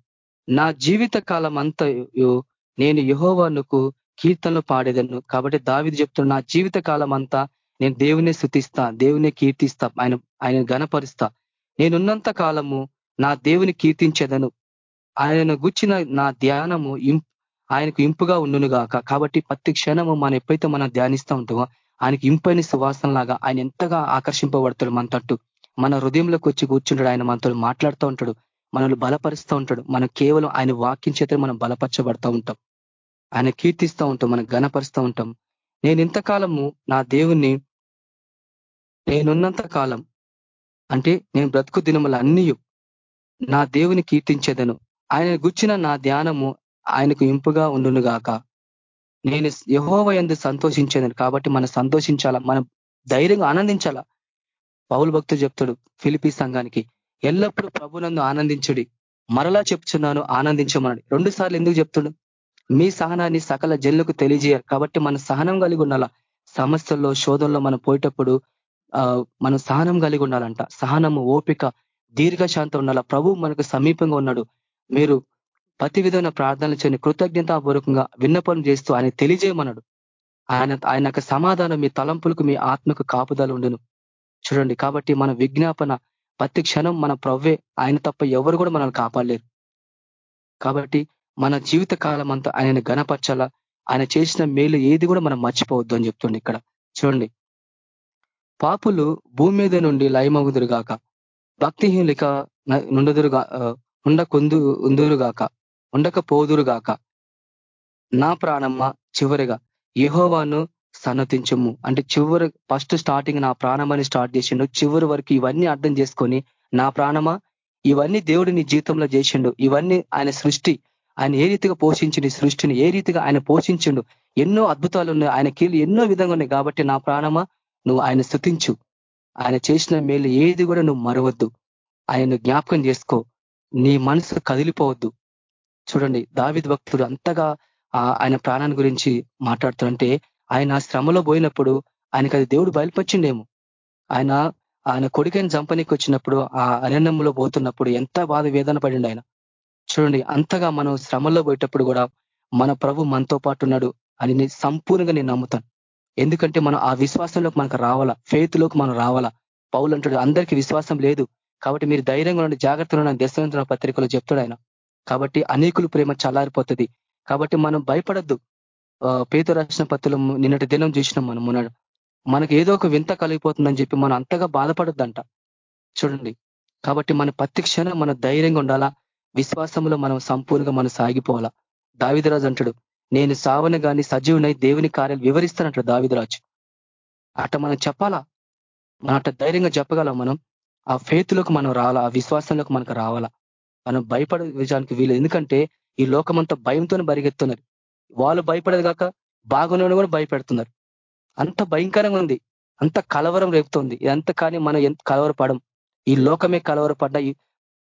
నా జీవిత కాలం అంతయు నేను యహోవానుకు కీర్తనలు పాడేదను. కాబట్టి దావిది చెప్తున్న నా జీవిత కాలం అంతా నేను దేవునే శుతిస్తా దేవునే కీర్తిస్తా ఆయన ఆయన గణపరుస్తా నేనున్నంత కాలము నా దేవుని కీర్తించేదను. ఆయన గుచ్చిన నా ధ్యానము ఆయనకు ఇంపుగా ఉండునుగాక కాబట్టి ప్రతి క్షణము మనం ఎప్పుడైతే మనం ధ్యానిస్తూ ఉంటామో ఆయనకి ఇంపైన సువాసన లాగా ఆయన ఎంతగా ఆకర్షింపబడతాడు మన తట్టు. మన హృదయంలోకి వచ్చి కూర్చుంటాడు ఆయన మనతో మాట్లాడుతూ ఉంటాడు. మనల్ని బలపరుస్తూ ఉంటాడు. మనం కేవలం ఆయన వాక్యం చేత మనం బలపరచబడతా ఉంటాం. ఆయన కీర్తిస్తూ ఉంటాం. మనం గణపరుస్తూ ఉంటాం. నేను ఇంతకాలము నా దేవుణ్ణి నేనున్నంత కాలం అంటే నేను బ్రతుకు దినములు అన్నీ నా దేవుని కీర్తించేదను. ఆయన గుచ్చిన నా ధ్యానము ఆయనకు ఇంపుగా ఉండునుగాక నేను యహోవ ఎందు సంతోషించేదని కాబట్టి మనం సంతోషించాలా? మనం ధైర్యంగా ఆనందించాలా? పౌలు భక్తుడు చెప్తాడు ఫిలిపి సంఘానికి ఎల్లప్పుడూ ప్రభునందు ఆనందించుడి. మరలా చెప్తున్నాను ఆనందించమని రెండు సార్లు ఎందుకు చెప్తుడు? మీ సహనాన్ని సకల జన్లకు తెలియజేయాలి. కాబట్టి మన సహనం కలిగి ఉండాల? సమస్యల్లో శోధంలో మనం పోయేటప్పుడు మనం సహనం కలిగి ఉండాలంట. సహనము ఓపిక దీర్ఘశాంతం ఉండాల? ప్రభు మనకు సమీపంగా ఉన్నాడు. మీరు ప్రతి విధమైన ప్రార్థనలు చేయని కృతజ్ఞతాపూర్వకంగా విన్నపం చేస్తూ ఆయన తెలియజేయమన్నాడు. ఆయన ఆయన సమాధానం మీ తలంపులకు మీ ఆత్మకు కాపుదలు ఉండును. చూడండి కాబట్టి మన విజ్ఞాపన ప్రతి క్షణం మన ప్రవ్వే ఆయన తప్ప ఎవరు కూడా మనల్ని కాపాడలేరు. కాబట్టి మన జీవిత కాలం అంతా ఆయన గణపరచాలా ఆయన చేసిన మేలు ఏది కూడా మనం మర్చిపోవద్దు అని చెప్తుండే ఇక్కడ. చూడండి. పాపులు భూమి మీద నుండి లయమగుదురుగాక భక్తిహీనులిక నుండదురుగా ఉండకొందు ఉందురుగాక ఉండకపోదురుగాక నా ప్రాణమ్మ చివరిగా యహోవాను సన్నతించము. అంటే చివరి ఫస్ట్ స్టార్టింగ్ నా ప్రాణమని స్టార్ట్ చేసిండు. చివరి వరకు ఇవన్నీ అర్థం చేసుకొని నా ప్రాణమా? ఇవన్నీ దేవుడు నీ జీవితంలో చేసిండు. ఇవన్నీ ఆయన సృష్టి. ఆయన ఏ రీతిగా పోషించిండు సృష్టిని? ఏ రీతిగా ఆయన పోషించిండు? ఎన్నో అద్భుతాలు ఉన్నాయి. ఆయన కీళ్ళు ఎన్నో విధంగా ఉన్నాయి. కాబట్టి నా ప్రాణమా? నువ్వు ఆయన స్థుతించు. ఆయన చేసిన మేలు ఏది కూడా నువ్వు మరవద్దు. ఆయన జ్ఞాపకం చేసుకో. నీ మనసు కదిలిపోవద్దు. చూడండి దావిద్ భక్తుడు అంతగా ఆయన ప్రాణాన్ని గురించి మాట్లాడుతుంటే ఆయన శ్రమలో పోయినప్పుడు ఆయనకు అది దేవుడు బయలుపరిచిండేమో. ఆయన ఆయన కొడుకైన జంపనీకి వచ్చినప్పుడు ఆ అరణ్యంలో పోతున్నప్పుడు ఎంత బాధ వేదన పడిండు ఆయన. చూడండి అంతగా మనం శ్రమలో పోయేటప్పుడు కూడా మన ప్రభు మనతో పాటు ఉన్నాడు అని సంపూర్ణంగా నేను నమ్ముతాను. ఎందుకంటే మనం ఆ విశ్వాసంలోకి మనకు రావాలా ఫెయిత్లోకి మనం రావాలా. పౌలు అంటాడు అందరికీ విశ్వాసం లేదు. కాబట్టి మీరు ధైర్యంగా ఉండండి జాగ్రత్తగా ఉన్న దశవంతుల పత్రికలో చెప్తాడు ఆయన. కాబట్టి అనేకులు ప్రేమ చల్లారిపోతుంది. కాబట్టి మనం భయపడద్దు. పేద రక్షణ పత్రులు నిన్నటి దినం చూసినాం మనం మున్నాడు ఏదో ఒక వింత కలిగిపోతుందని చెప్పి మనం అంతగా బాధపడద్దంట. చూడండి. కాబట్టి మన ప్రతి క్షణం మన ధైర్యంగా ఉండాలా? విశ్వాసంలో మనం సంపూర్ణంగా మనం సాగిపోవాలా? దావిదరాజు అంటాడు నేను సావన గాని సజీవునై దేవుని కార్యాలు వివరిస్తానంటాడు దావిదరాజు. అట్ట మనం చెప్పాలా? మన అట్ట ధైర్యంగా చెప్పగలం మనం? ఆ ఫేతులకు మనం రావాలా? ఆ విశ్వాసంలోకి మనకు రావాలా? మనం భయపడే విజయానికి వీలు. ఎందుకంటే ఈ లోకమంతా భయంతో పరిగెత్తున్నారు వాళ్ళు భయపడేది కాక బాగున్న కూడా భయపెడుతున్నారు. అంత భయంకరంగా ఉంది. అంత కలవరం రేపుతోంది. ఎంత కానీ మనం ఎంత కలవరపడం. ఈ లోకమే కలవరపడ్డ ఈ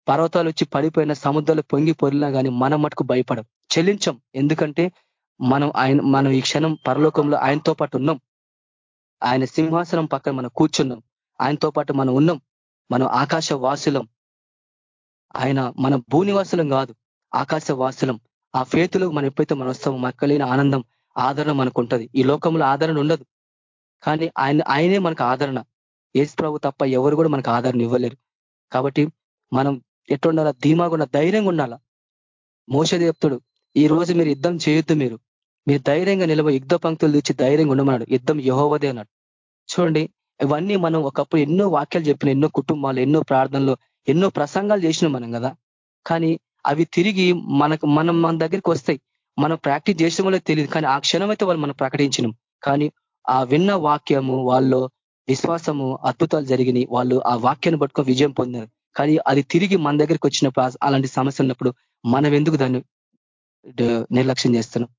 పర్వతాలు వచ్చి పడిపోయిన సముద్రాలు పొంగి పొరినా కానీ మనం మటుకు భయపడం. చెల్లించం. ఎందుకంటే మనం ఆయన మనం ఈ క్షణం పరలోకంలో ఆయనతో పాటు ఉన్నాం. ఆయన సింహాసనం పక్కన మనం కూర్చున్నాం. ఆయనతో పాటు మనం ఉన్నాం. మనం ఆకాశ వాసులం ఆయన మన భూనివాసులం కాదు. ఆకాశ వాసులం ఆ ఫేతులు మనం ఎప్పుడైతే మనం వస్తామో ఆనందం ఆదరణ మనకు ఉంటుంది. ఈ లోకంలో ఆదరణ ఉండదు. కానీ ఆయన ఆయనే మనకు ఆదరణ. ఏసు ప్రభు తప్ప ఎవరు కూడా మనకు ఆదరణ ఇవ్వలేరు. కాబట్టి మనం ఎట్లుండాలా ధీమాగా ధైర్యంగా ఉండాలా? మోస చెప్తాడు ఈ రోజు మీరు యుద్ధం చేయొద్దు మీరు. మీరు ధైర్యంగా నిలవ యుద్ధ పంక్తులు తెచ్చి ధైర్యంగా ఉండమన్నాడు. యుద్ధం యహోవదే అన్నాడు. చూడండి ఇవన్నీ మనం ఒకప్పుడు ఎన్నో వాక్యాలు చెప్పిన ఎన్నో కుటుంబాలు ఎన్నో ప్రార్థనలు ఎన్నో ప్రసంగాలు చేసినాం మనం కదా. కానీ అవి తిరిగి మనకు మనం మన దగ్గరికి వస్తాయి. మనం ప్రాక్టీస్ చేసిన తెలియదు. కానీ ఆ క్షణం అయితే వాళ్ళు మనం ప్రకటించినాం. కానీ ఆ విన్న వాక్యము వాళ్ళు విశ్వాసము అద్భుతాలు జరిగినాయి. వాళ్ళు ఆ వాక్యాన్ని పట్టుకొని విజయం పొందారు కానీ అది తిరిగి మన దగ్గరికి వచ్చినప్పుడు అలాంటి సమస్య ఉన్నప్పుడు మనం ఎందుకు దాన్ని నిర్లక్ష్యం చేస్తున్నాం?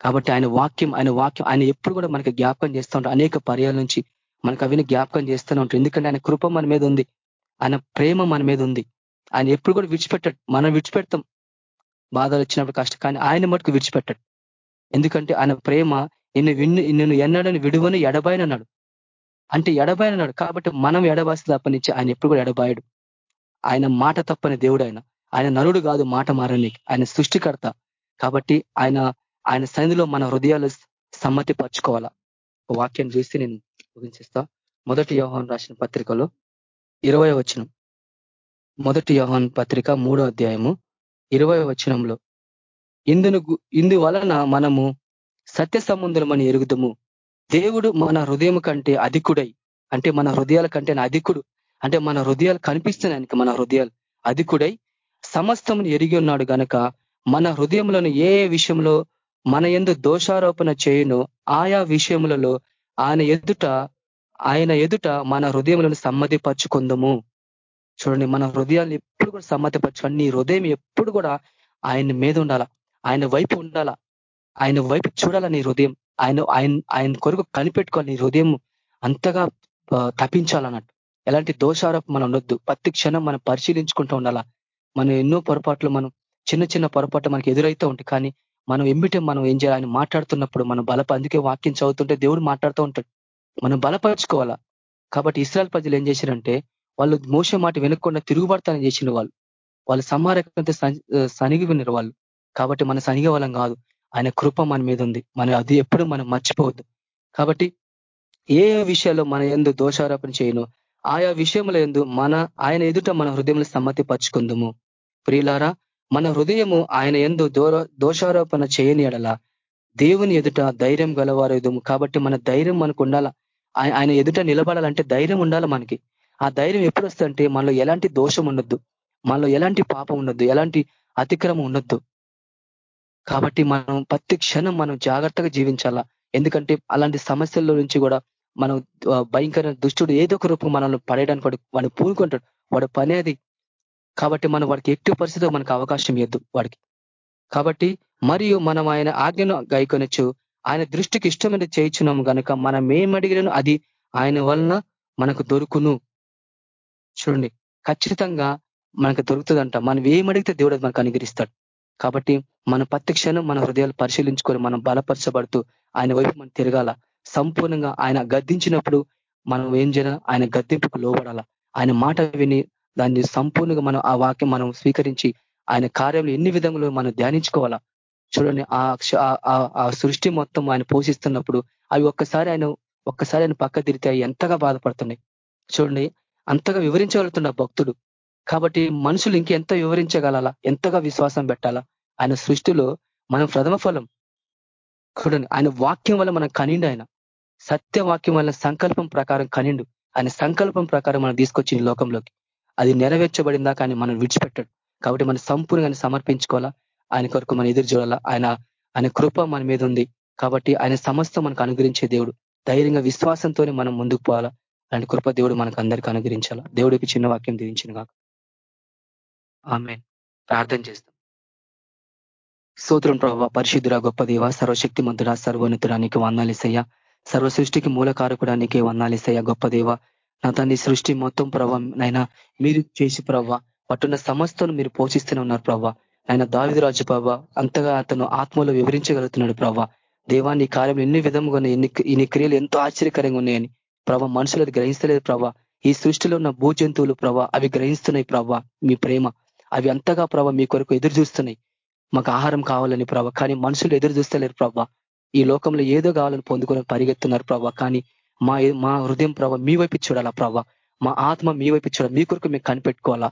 కాబట్టి ఆయన వాక్యం ఆయన వాక్యం ఆయన ఎప్పుడు కూడా మనకి జ్ఞాపకం చేస్తూ ఉంటారు. అనేక పర్యాల నుంచి మనకు అవిని జ్ఞాపకం చేస్తూనే ఉంటారు. ఎందుకంటే ఆయన కృప మన మీద ఉంది. ఆయన ప్రేమ మన మీద ఉంది. ఆయన ఎప్పుడు కూడా విడిచిపెట్టాడు. మనం విడిచిపెడతాం. బాధలు వచ్చినప్పుడు కష్టం కానీ ఆయన మటుకు విడిచిపెట్టాడు. ఎందుకంటే ఆయన ప్రేమ నిన్ను విన్ను నిన్ను ఎన్నడని విడువని ఎడబాయనన్నాడు. అంటే ఎడబాయనన్నాడు. కాబట్టి మనం ఎడబాసి తప్పనిచ్చి ఆయన ఎప్పుడు కూడా ఎడబాయడు. ఆయన మాట తప్పని దేవుడు ఆయన. ఆయన నరుడు కాదు మాట మారని ఆయన సృష్టికర్త. కాబట్టి ఆయన ఆయన సన్నిధిలో మన హృదయాలు సమ్మతి పరచుకోవాలా వాక్యం చూసి నేను ముగించేస్తా. మొదటి వ్యవహారం రాసిన పత్రికలో ఇరవై వచనం. మొదటి యోహాన్ పత్రిక మూడో అధ్యాయము ఇరవై వచనంలో. ఇందును ఇందు వలన మనము సత్య సంబంధులమని ఎరుగుదము. దేవుడు మన హృదయం కంటే అధికుడై అంటే మన హృదయాల కంటే అధికుడు అంటే మన హృదయాలు కనిపిస్తున్నాయి మన హృదయాలు అధికుడై సమస్తమును ఎరిగి ఉన్నాడు గనక మన హృదయంలోని ఏ విషయంలో మన ఎందు దోషారోపణ చేయను ఆయా విషయములలో ఆయన ఎదుట ఆయన ఎదుట మన హృదయంలో సమ్మతిపరుచుకుందము. చూడండి మన హృదయాన్ని ఎప్పుడు కూడా సమ్మతిపరచుకోండి నీ హృదయం ఎప్పుడు కూడా ఆయన మీద ఉండాలా? ఆయన వైపు ఉండాలా? ఆయన వైపు చూడాలా నీ హృదయం? ఆయన ఆయన ఆయన కొరకు కనిపెట్టుకోవాలి నీ హృదయం అంతగా తప్పించాలన్నట్టు. ఎలాంటి దోషారోపం మనం ఉండొద్దు. ప్రతి క్షణం మనం పరిశీలించుకుంటూ ఉండాలా? మనం ఎన్నో పొరపాట్లు మనం చిన్న చిన్న పొరపాటు మనకి ఎదురైతే ఉంటాయి. కానీ మనం ఎంబిటే మనం ఏం చేయాలి? ఆయన మాట్లాడుతున్నప్పుడు మనం బలప అందుకే వాక్యం చదువుతుంటే దేవుడు మాట్లాడుతూ ఉంటాడు. మనం బలపరచుకోవాలా? కాబట్టి ఇస్రాయల్ ప్రజలు ఏం చేశారంటే వాళ్ళు మోస మాట వెనుక్కుండా తిరుగుబడతానని చేసిన వాళ్ళు. వాళ్ళు సంహారకంతో సనిగి వాళ్ళు. కాబట్టి మన సనిగే వాళ్ళం కాదు. ఆయన కృప మన మీద ఉంది. మనం అది ఎప్పుడు మనం మర్చిపోవద్దు. కాబట్టి ఏ విషయాల్లో మన ఎందు దోషారోపణ చేయను ఆయా విషయముల ఎందు మన ఆయన ఎదుట మన హృదయంలో సమ్మతి పరుచుకుందుము ప్రియులారా మన హృదయము ఆయన ఎందు దోషారోపణ చేయని ఎడల దేవుని ఎదుట ధైర్యం గలవారు కాబట్టి మన ధైర్యం మనకు ఉండాలా. ఆయన ఎదుట నిలబడాలంటే ధైర్యం ఉండాలి మనకి. ఆ ధైర్యం ఎప్పుడు వస్తుంటే మనలో ఎలాంటి దోషం ఉండొద్దు. మనలో ఎలాంటి పాపం ఉండొద్దు. ఎలాంటి అతిక్రమం ఉండొద్దు. కాబట్టి మనం ప్రతి క్షణం మనం జాగ్రత్తగా జీవించాలా. ఎందుకంటే అలాంటి సమస్యల నుంచి కూడా మనం భయంకర దుష్టుడు ఏదో ఒక రూపం మనల్ని పడేయడానికి వాడు వాడు పూనుకుంటాడు. వాడు పని అది. కాబట్టి మనం వాడికి ఎట్టి పరిస్థితిలో మనకు అవకాశం ఇవ్వద్దు వాడికి. కాబట్టి మరియు మనం ఆయన ఆజ్ఞను గైకొనొచ్చు. ఆయన దృష్టికి ఇష్టమైన చేయించున్నాము కనుక మనం ఏమడిగినను అది ఆయన వలన మనకు దొరుకును. చూడండి ఖచ్చితంగా మనకు దొరుకుతుందంట. మనం ఏమడిగితే దేవుడు మనకు అనుగ్రహిస్తాడు. కాబట్టి మన ప్రతి క్షణం మన హృదయాలు పరిశీలించుకొని మనం బలపరచబడుతూ ఆయన వైపు మనం తిరగాల. సంపూర్ణంగా ఆయన గద్దించినప్పుడు మనం ఏం చేయాలి? ఆయన గద్దింపుకు లోబడాల. ఆయన మాట విని దాన్ని సంపూర్ణంగా మనం ఆ వాక్యం మనం స్వీకరించి ఆయన కార్యంలో ఎన్ని విధంగా మనం ధ్యానించుకోవాలా? చూడండి ఆ సృష్టి మొత్తం ఆయన పోషిస్తున్నప్పుడు అవి ఒక్కసారి ఆయన ఒక్కసారి ఆయన పక్క తిరిగితే ఎంతగా బాధపడుతున్నాయి. చూడండి అంతగా వివరించగలుగుతున్న భక్తుడు. కాబట్టి మనుషులు ఇంకెంత వివరించగలలా? ఎంతగా విశ్వాసం పెట్టాలా? ఆయన సృష్టిలో మనం ప్రథమ ఫలం చూడండి. ఆయన వాక్యం వల్ల మనం కనిండు ఆయన. సత్యవాక్యం వల్ల సంకల్పం ప్రకారం కనిండు. ఆయన సంకల్పం ప్రకారం మనం తీసుకొచ్చి లోకంలోకి. అది నెరవేర్చబడిందా కానీ మనం విడిచిపెట్టాడు. కాబట్టి మనం సంపూర్ణంగా సమర్పించుకోవాలా? ఆయన కొరకు మనం ఎదురు చూడాలా? ఆయన ఆయన కృప మన మీద ఉంది. కాబట్టి ఆయన సమస్తం మనకు అనుగ్రహించే దేవుడు. ధైర్యంగా విశ్వాసంతోనే మనం ముందుకు పోవాలా? అలాంటి కృప దేవుడు మనకు అందరికీ అనుగ్రహించాలా? దేవుడికి చిన్న వాక్యం దించిన కాక ఆమె ప్రార్థన చేస్తాం. సూత్రం ప్రభావ పరిశుద్ధుర గొప్ప దేవ సర్వశక్తిమంతుడా సర్వోన్నతుడా నీకు వందాలిసయ్యా సర్వ సృష్టికి మూలకారకుడా నీకే వందాలిసయ్యా గొప్ప దేవ. నా తన్ని సృష్టి మొత్తం ప్రభావ నైనా మీరు చేసి ప్రవ్వ పట్టున్న సమస్తను మీరు పోషిస్తూనే ఉన్నారు ప్రభావ ఆయన దావిదరాజు ప్రభావ అంతగా అతను ఆత్మలో వివరించగలుగుతున్నాడు ప్రవ్వ దేవా నీ కార్యం ఎన్ని విధముగా ఎన్ని ఇన్ని క్రియలు ఎంతో ఆశ్చర్యకరంగా ఉన్నాయని. ప్రభ మనుషులు అది గ్రహిస్తలేదు ప్రభా. ఈ సృష్టిలో ఉన్న భూ జంతువులు ప్రభా అవి గ్రహిస్తున్నాయి ప్రభా మీ ప్రేమ. అవి అంతగా ప్రభ మీ కొరకు ఎదురు చూస్తున్నాయి. మాకు ఆహారం కావాలని ప్రభ కానీ మనుషులు ఎదురు చూస్తలేరు ప్రభా. ఈ లోకంలో ఏదో కావాలని పొందుకొని పరిగెత్తున్నారు ప్రభా కానీ మా మా హృదయం ప్రభ మీ వైపు చూడాలా ప్రభా. మా ఆత్మ మీ వైపు చూడాలి మీ కొరకు మేము కనిపెట్టుకోవాలా.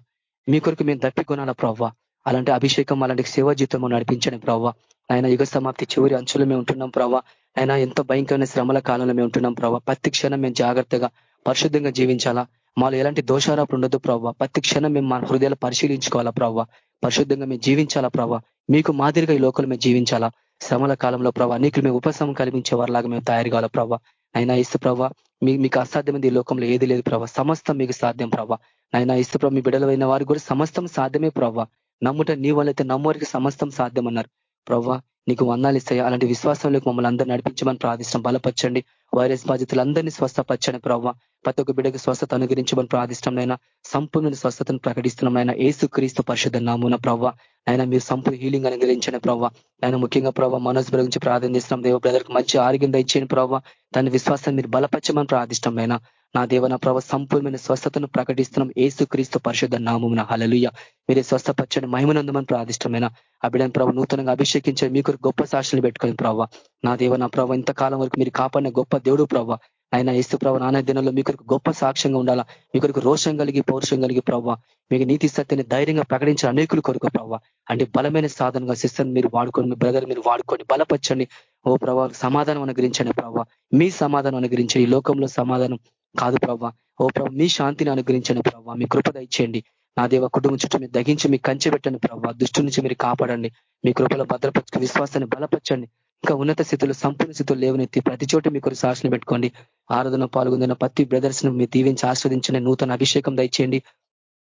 మీ కొరకు మేము దప్పికొనాలా ప్రభా. అలాంటి అభిషేకం అలాంటి సేవా జీవితం నడిపించండి ప్రభావ ఆయన యుగ సమాప్తి చివరి అంచులు మేము ఉంటున్నాం ప్రభావ ఆయన ఎంతో భయంకరమైన శ్రమల కాలంలో మేము ఉంటున్నాం ప్రభావ ప్రతి క్షణం మేము జాగ్రత్తగా పరిశుద్ధంగా జీవించాలా? మాలో ఎలాంటి దోషారాపులు ఉండదు ప్రభావ ప్రతి క్షణం మేము మా హృదయాలు పరిశీలించుకోవాలా ప్రభావ పరిశుద్ధంగా మేము జీవించాలా ప్రభావ మీకు మాదిరిగా ఈ లోకలు మేము జీవించాలా? శ్రమల కాలంలో ప్రభావ నీకు మేము ఉపశమం కల్పించే వారిలాగా మేము తయారు కావాలా ప్రభావ అయినా ఇస్తు ప్రభావ మీ మీకు అసాధ్యమైంది ఈ లోకంలో ఏది లేదు ప్రభావ సమస్తం మీకు సాధ్యం ప్రభావ అయినా ఇస్తు ప్రభావ మీ బిడలైన వారికి కూడా సమస్తం సాధ్యమే ప్రభావ నమ్ముట నీ వాళ్ళైతే నమ్మవారికి సమస్తం సాధ్యమన్నారు. ప్రవ్వా నీకు వందాలు ఇస్తాయి? అలాంటి విశ్వాసంలోకి మమ్మల్ని అందరూ నడిపించమని ప్రార్థిస్తాం బలపరచండి. వైరస్ బాధితులందరినీ స్వస్థపరచండి ప్రవ్వ. ప్రతి ఒక్క బిడ్డకు స్వస్థత అనుగ్రహించమని ప్రార్థిస్తాం సంపూర్ణ స్వస్థతను ప్రకటిస్తున్నాం ఏసు క్రీస్తు పరిషత్ నామున ప్రవ్వ. ఆయన మీరు సంపూర్ణ హీలింగ్ అనుగ్రహించండి ప్రవ్వ. ఆయన ముఖ్యంగా ప్రభావ మనోజ్ గురించి ప్రార్థిస్తున్నాం దేవ బ్రదర్కి మంచి ఆరోగ్యం దయచేయండి ప్రవ్వ. దాని విశ్వాసాన్ని మీరు బలపరచమని ప్రార్థిష్టం అయినా నా దేవ నా ప్రభావ సంపూర్ణమైన స్వస్థతను ప్రకటిస్తున్నాం. ఏసు క్రీస్తు పరిశుద్ధ నామమున. హలలుయ మీరే స్వస్థపచ్చని మహిమనందమని ప్రార్థిష్టమైన అభిడని ప్రభావ నూతనంగా అభిషేకించే మీకు గొప్ప సాక్షులు పెట్టుకొని ప్రభావ నా దేవ నా ప్రభావ ఇంతకాలం వరకు మీరు కాపాడిన గొప్ప దేవుడు ప్రభావ ఆయన ఏసు ప్రభావ నానా దినంలో మీ కొరకు గొప్ప సాక్ష్యంగా ఉండాలా? మీ కొరకు రోషం కలిగి పౌరుషం కలిగి ప్రభావ మీకు నీతి సత్యని ధైర్యంగా ప్రకటించిన అనేకులు కొరకు ప్రభావ అంటే బలమైన సాధనగా సిస్టర్ని మీరు వాడుకోండి బ్రదర్ మీరు వాడుకోండి బలపరచండి. ఓ ప్రభావ సమాధానం అనుగ్రహించండి ప్రభావ మీ సమాధానం అనుగ్రహించండి. ఈ లోకంలో సమాధానం కాదు ప్రభావ ఓ ప్రభావ మీ శాంతిని అనుగ్రహించండి ప్రభావ మీ కృప దయచేయండి. నా దేవ కుటుంబం చుట్టూ మీరు దగించి మీకు కంచె పెట్టండి ప్రభావ దుష్టు నుంచి మీరు కాపాడండి. మీ కృపలో భద్రపరచు విశ్వాసాన్ని బలపరచండి. ఇంకా ఉన్నత స్థితిలో సంపూర్ణ స్థితిలో లేవనెత్తి ప్రతి చోట మీకు సాక్షిని పెట్టుకోండి. ఆరాధన పాల్గొందిన ప్రతి బ్రదర్స్ను మీరు దీవించి ఆస్వాదించండి నూతన అభిషేకం దయచేయండి.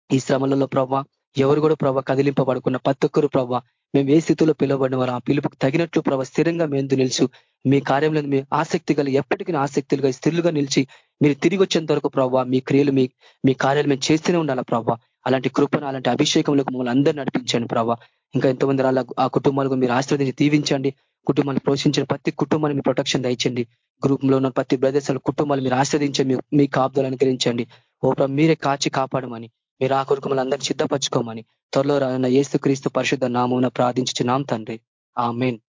ఈ శ్రమలలో ప్రభావ ఎవరు కూడా ప్రభావ కదిలింపబడుకున్న ప్రతి ఒక్కరు ప్రభావ మేము ఏ స్థితిలో పిలువబడిన వారు ఆ పిలుపుకు తగినట్లు ప్రభావ స్థిరంగా మేము నిలుచు మీ కార్యంలో మీ ఆసక్తి గల ఎప్పటికీ ఆసక్తులుగా స్థిరులుగా నిలిచి మీరు తిరిగి వచ్చేంత వరకు ప్రభావ మీ క్రియలు మీ మీ కార్యాలు మేము చేస్తూనే ఉండాలా ప్రభావ అలాంటి కృపను అలాంటి అభిషేకంలో మమ్మల్ని అందరూ నడిపించండి ప్రభావ ఇంకా ఎంతోమంది అలా ఆ కుటుంబాలకు మీరు ఆశ్రదించి దీవించండి. కుటుంబాన్ని పోషించిన ప్రతి కుటుంబాన్ని మీ ప్రొటెక్షన్ దయచండి. గ్రూప్లో ఉన్న ప్రతి ప్రదేశాల కుటుంబాలు మీరు ఆశ్రదించండి మీ కాపుదలు అనుగ్రహించండి. ఓ మీరే కాచి కాపాడమని మీరు ఆ కొరకు మమ్మల్ని అందరినీ సిద్ధపరచుకోమని త్వరలో రాన్న ఏసు క్రీస్తు పరిశుద్ధ నామం ప్రార్థించున్నాం తండ్రి. ఆ మెయిన్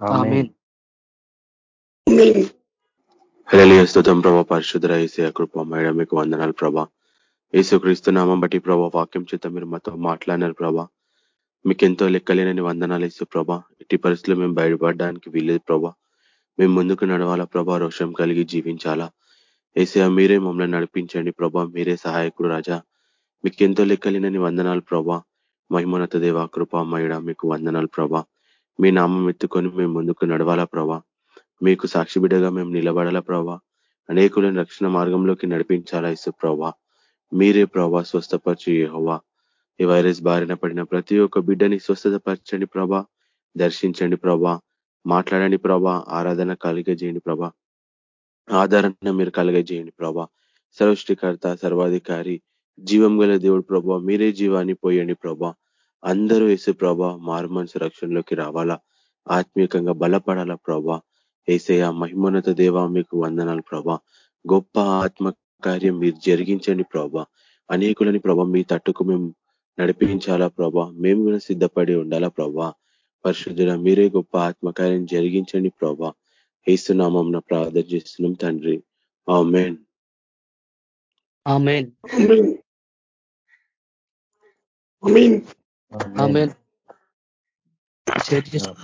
ఆ మెయిన్ హెలలియ స్థుతం ప్రభా పరిశుద్ధ ఏసీ కృప మేడం మీకు వందనాలు ప్రభా. యేసుక్రీస్తు నామం బట్టి ప్రభా వాక్యం చేత మీరు మాతో మాట్లాడినారు ప్రభా. మీకెంతో లెక్కలేనని వందనాలు ఇస్తూ ప్రభా. ఇట్టి పరిస్థితుల్లో మేము బయటపడడానికి వీల్లేదు ప్రభా. మేము ముందుకు నడవాలా ప్రభా రోషం కలిగి జీవించాలా. ఏసే మీరే మమ్మల్ని నడిపించండి ప్రభా మీరే సహాయకుడు రాజా. మీకెంతో లెక్కలేనని వందనాలు ప్రభా. మహిమోన్నత దేవ కృపామయుడ మీకు వందనాలు ప్రభా. మీ నామం ఎత్తుకొని మేము ముందుకు నడవాలా ప్రభా. మీకు సాక్షి బిడ్డగా మేము నిలబడాలా ప్రభా? అనేకులను రక్షణ మార్గంలోకి నడిపించాలా ఇసు ప్రభా? మీరే ప్రభా స్వస్థపరచు యహోవా. ఈ వైరస్ బారిన పడిన ప్రతి ఒక్క బిడ్డని స్వస్థతపరచండి ప్రభా. దర్శించండి ప్రభా. మాట్లాడండి ప్రభా. ఆరాధన కలిగజేయండి ప్రభా. ఆదరణ మీరు కలిగజేయండి ప్రభా. సర్వష్టికర్త సర్వాధికారి జీవం గల దేవుడు ప్రభా మీరే జీవాన్ని పోయండి ప్రభా. అందరూ వేసే ప్రభా మారు మనసు రక్షణలోకి రావాలా. ఆత్మీయంగా బలపడాలా ప్రభా. ఏసయ మహిమోన్నత దేవ మీకు వందనాలు ప్రభా. గొప్ప ఆత్మ కార్యం మీరు జరిగించండి ప్రభా. అనేకులని ప్రభా మీ తట్టుకు మేము నడిపించాలా ప్రభా. మేము కూడా సిద్ధపడి ఉండాలా ప్రభా. పరిశుద్ధుల మీరే గొప్ప ఆత్మకార్యం జరిగించండి ప్రభా. ఏసునామం ప్రార్థన చేస్తున్నాం తండ్రి.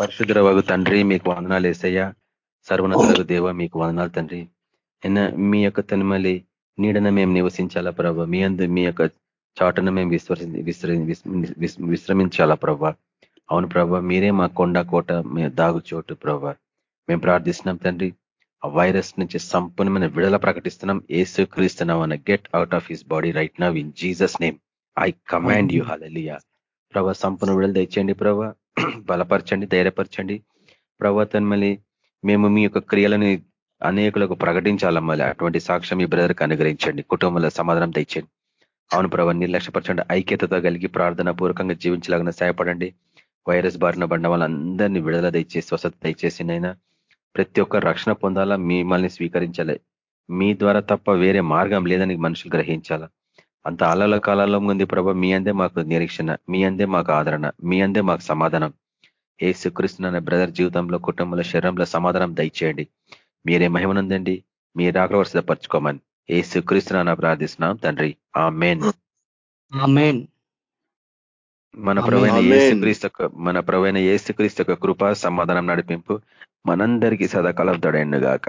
పరిశుద్ధ వగు తండ్రి మీకు వందనాలు వేసయ్యా సర్వనతులకు దేవ మీకు వందనాలు తండ్రి. మీ యొక్క తనిమలి నీడన మేము నివసించాలా ప్రభా. మీ అందు మీ యొక్క చాటున మేము విశ్వసి విశ్రమించాలా ప్రభా. అవును ప్రభా మీరే మా కొండ కోట దాగు చోటు ప్రభా. మేము ప్రార్థిస్తున్నాం తండ్రి. ఆ వైరస్ నుంచి సంపూర్ణమైన విడుదల ప్రకటిస్తున్నాం. ఏసు క్రీస్తున్నాం అన్న get out of his body right now in Jesus name. I command you hallelujah ప్రభా సంపూర్ణ విడుదల తెచ్చండి ప్రభా. బలపరచండి ధైర్యపరచండి. ప్రభా తన్మలి మేము మీ యొక్క క్రియలను అనేకులకు ప్రకటించాల మళ్ళీ అటువంటి సాక్ష్యం మీ బ్రదర్కి అనుగ్రహించండి. కుటుంబంలో సమాధానం తెచ్చండి. అవును ప్రభా నిర్లక్ష్యపరచండి. ఐక్యతతో కలిగి ప్రార్థన పూర్వకంగా జీవించలాగిన సహాయపడండి. వైరస్ బారిన పడిన వాళ్ళందరినీ విడుదల దయచేసి స్వస్థత దయచేసిందైనా ప్రతి ఒక్క రక్షణ పొందాలా మిమ్మల్ని స్వీకరించాలి. మీ ద్వారా తప్ప వేరే మార్గం లేదని మనుషులు గ్రహించాలా. అంత అలల కాలంలో ఉంది ప్రభ మీ అందే మాకు నిరీక్షణ మీ అందే మాకు ఆదరణ మీ అందే మాకు సమాధానం. ఏ సుకరిస్తున్న బ్రదర్ జీవితంలో కుటుంబంలో శరీరంలో సమాధానం దయచేయండి. మీరే మహిమనుందండి. మీరు ఏ సుకరిస్తున్నా ప్రార్థిస్తున్నాం తండ్రి. ఆ మెయిన్ ఆమేన్. మన. ప్రవైన. ఏసుక్రీస్తు యొక్క- మన ప్రవైన ఏసుక్రీస్తు యొక్క కృప సమాధానం నడిపింపు మనందరికీ సదాకాలం తోడైండు గాక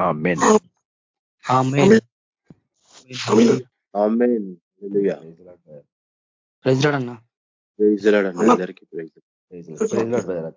ఆ main amen. Amen. Amen. Hallelujah. President అన్న ప్రైజ్ లార్డ్ అన్న అందరికీ ప్రైజ్. Praise lord brother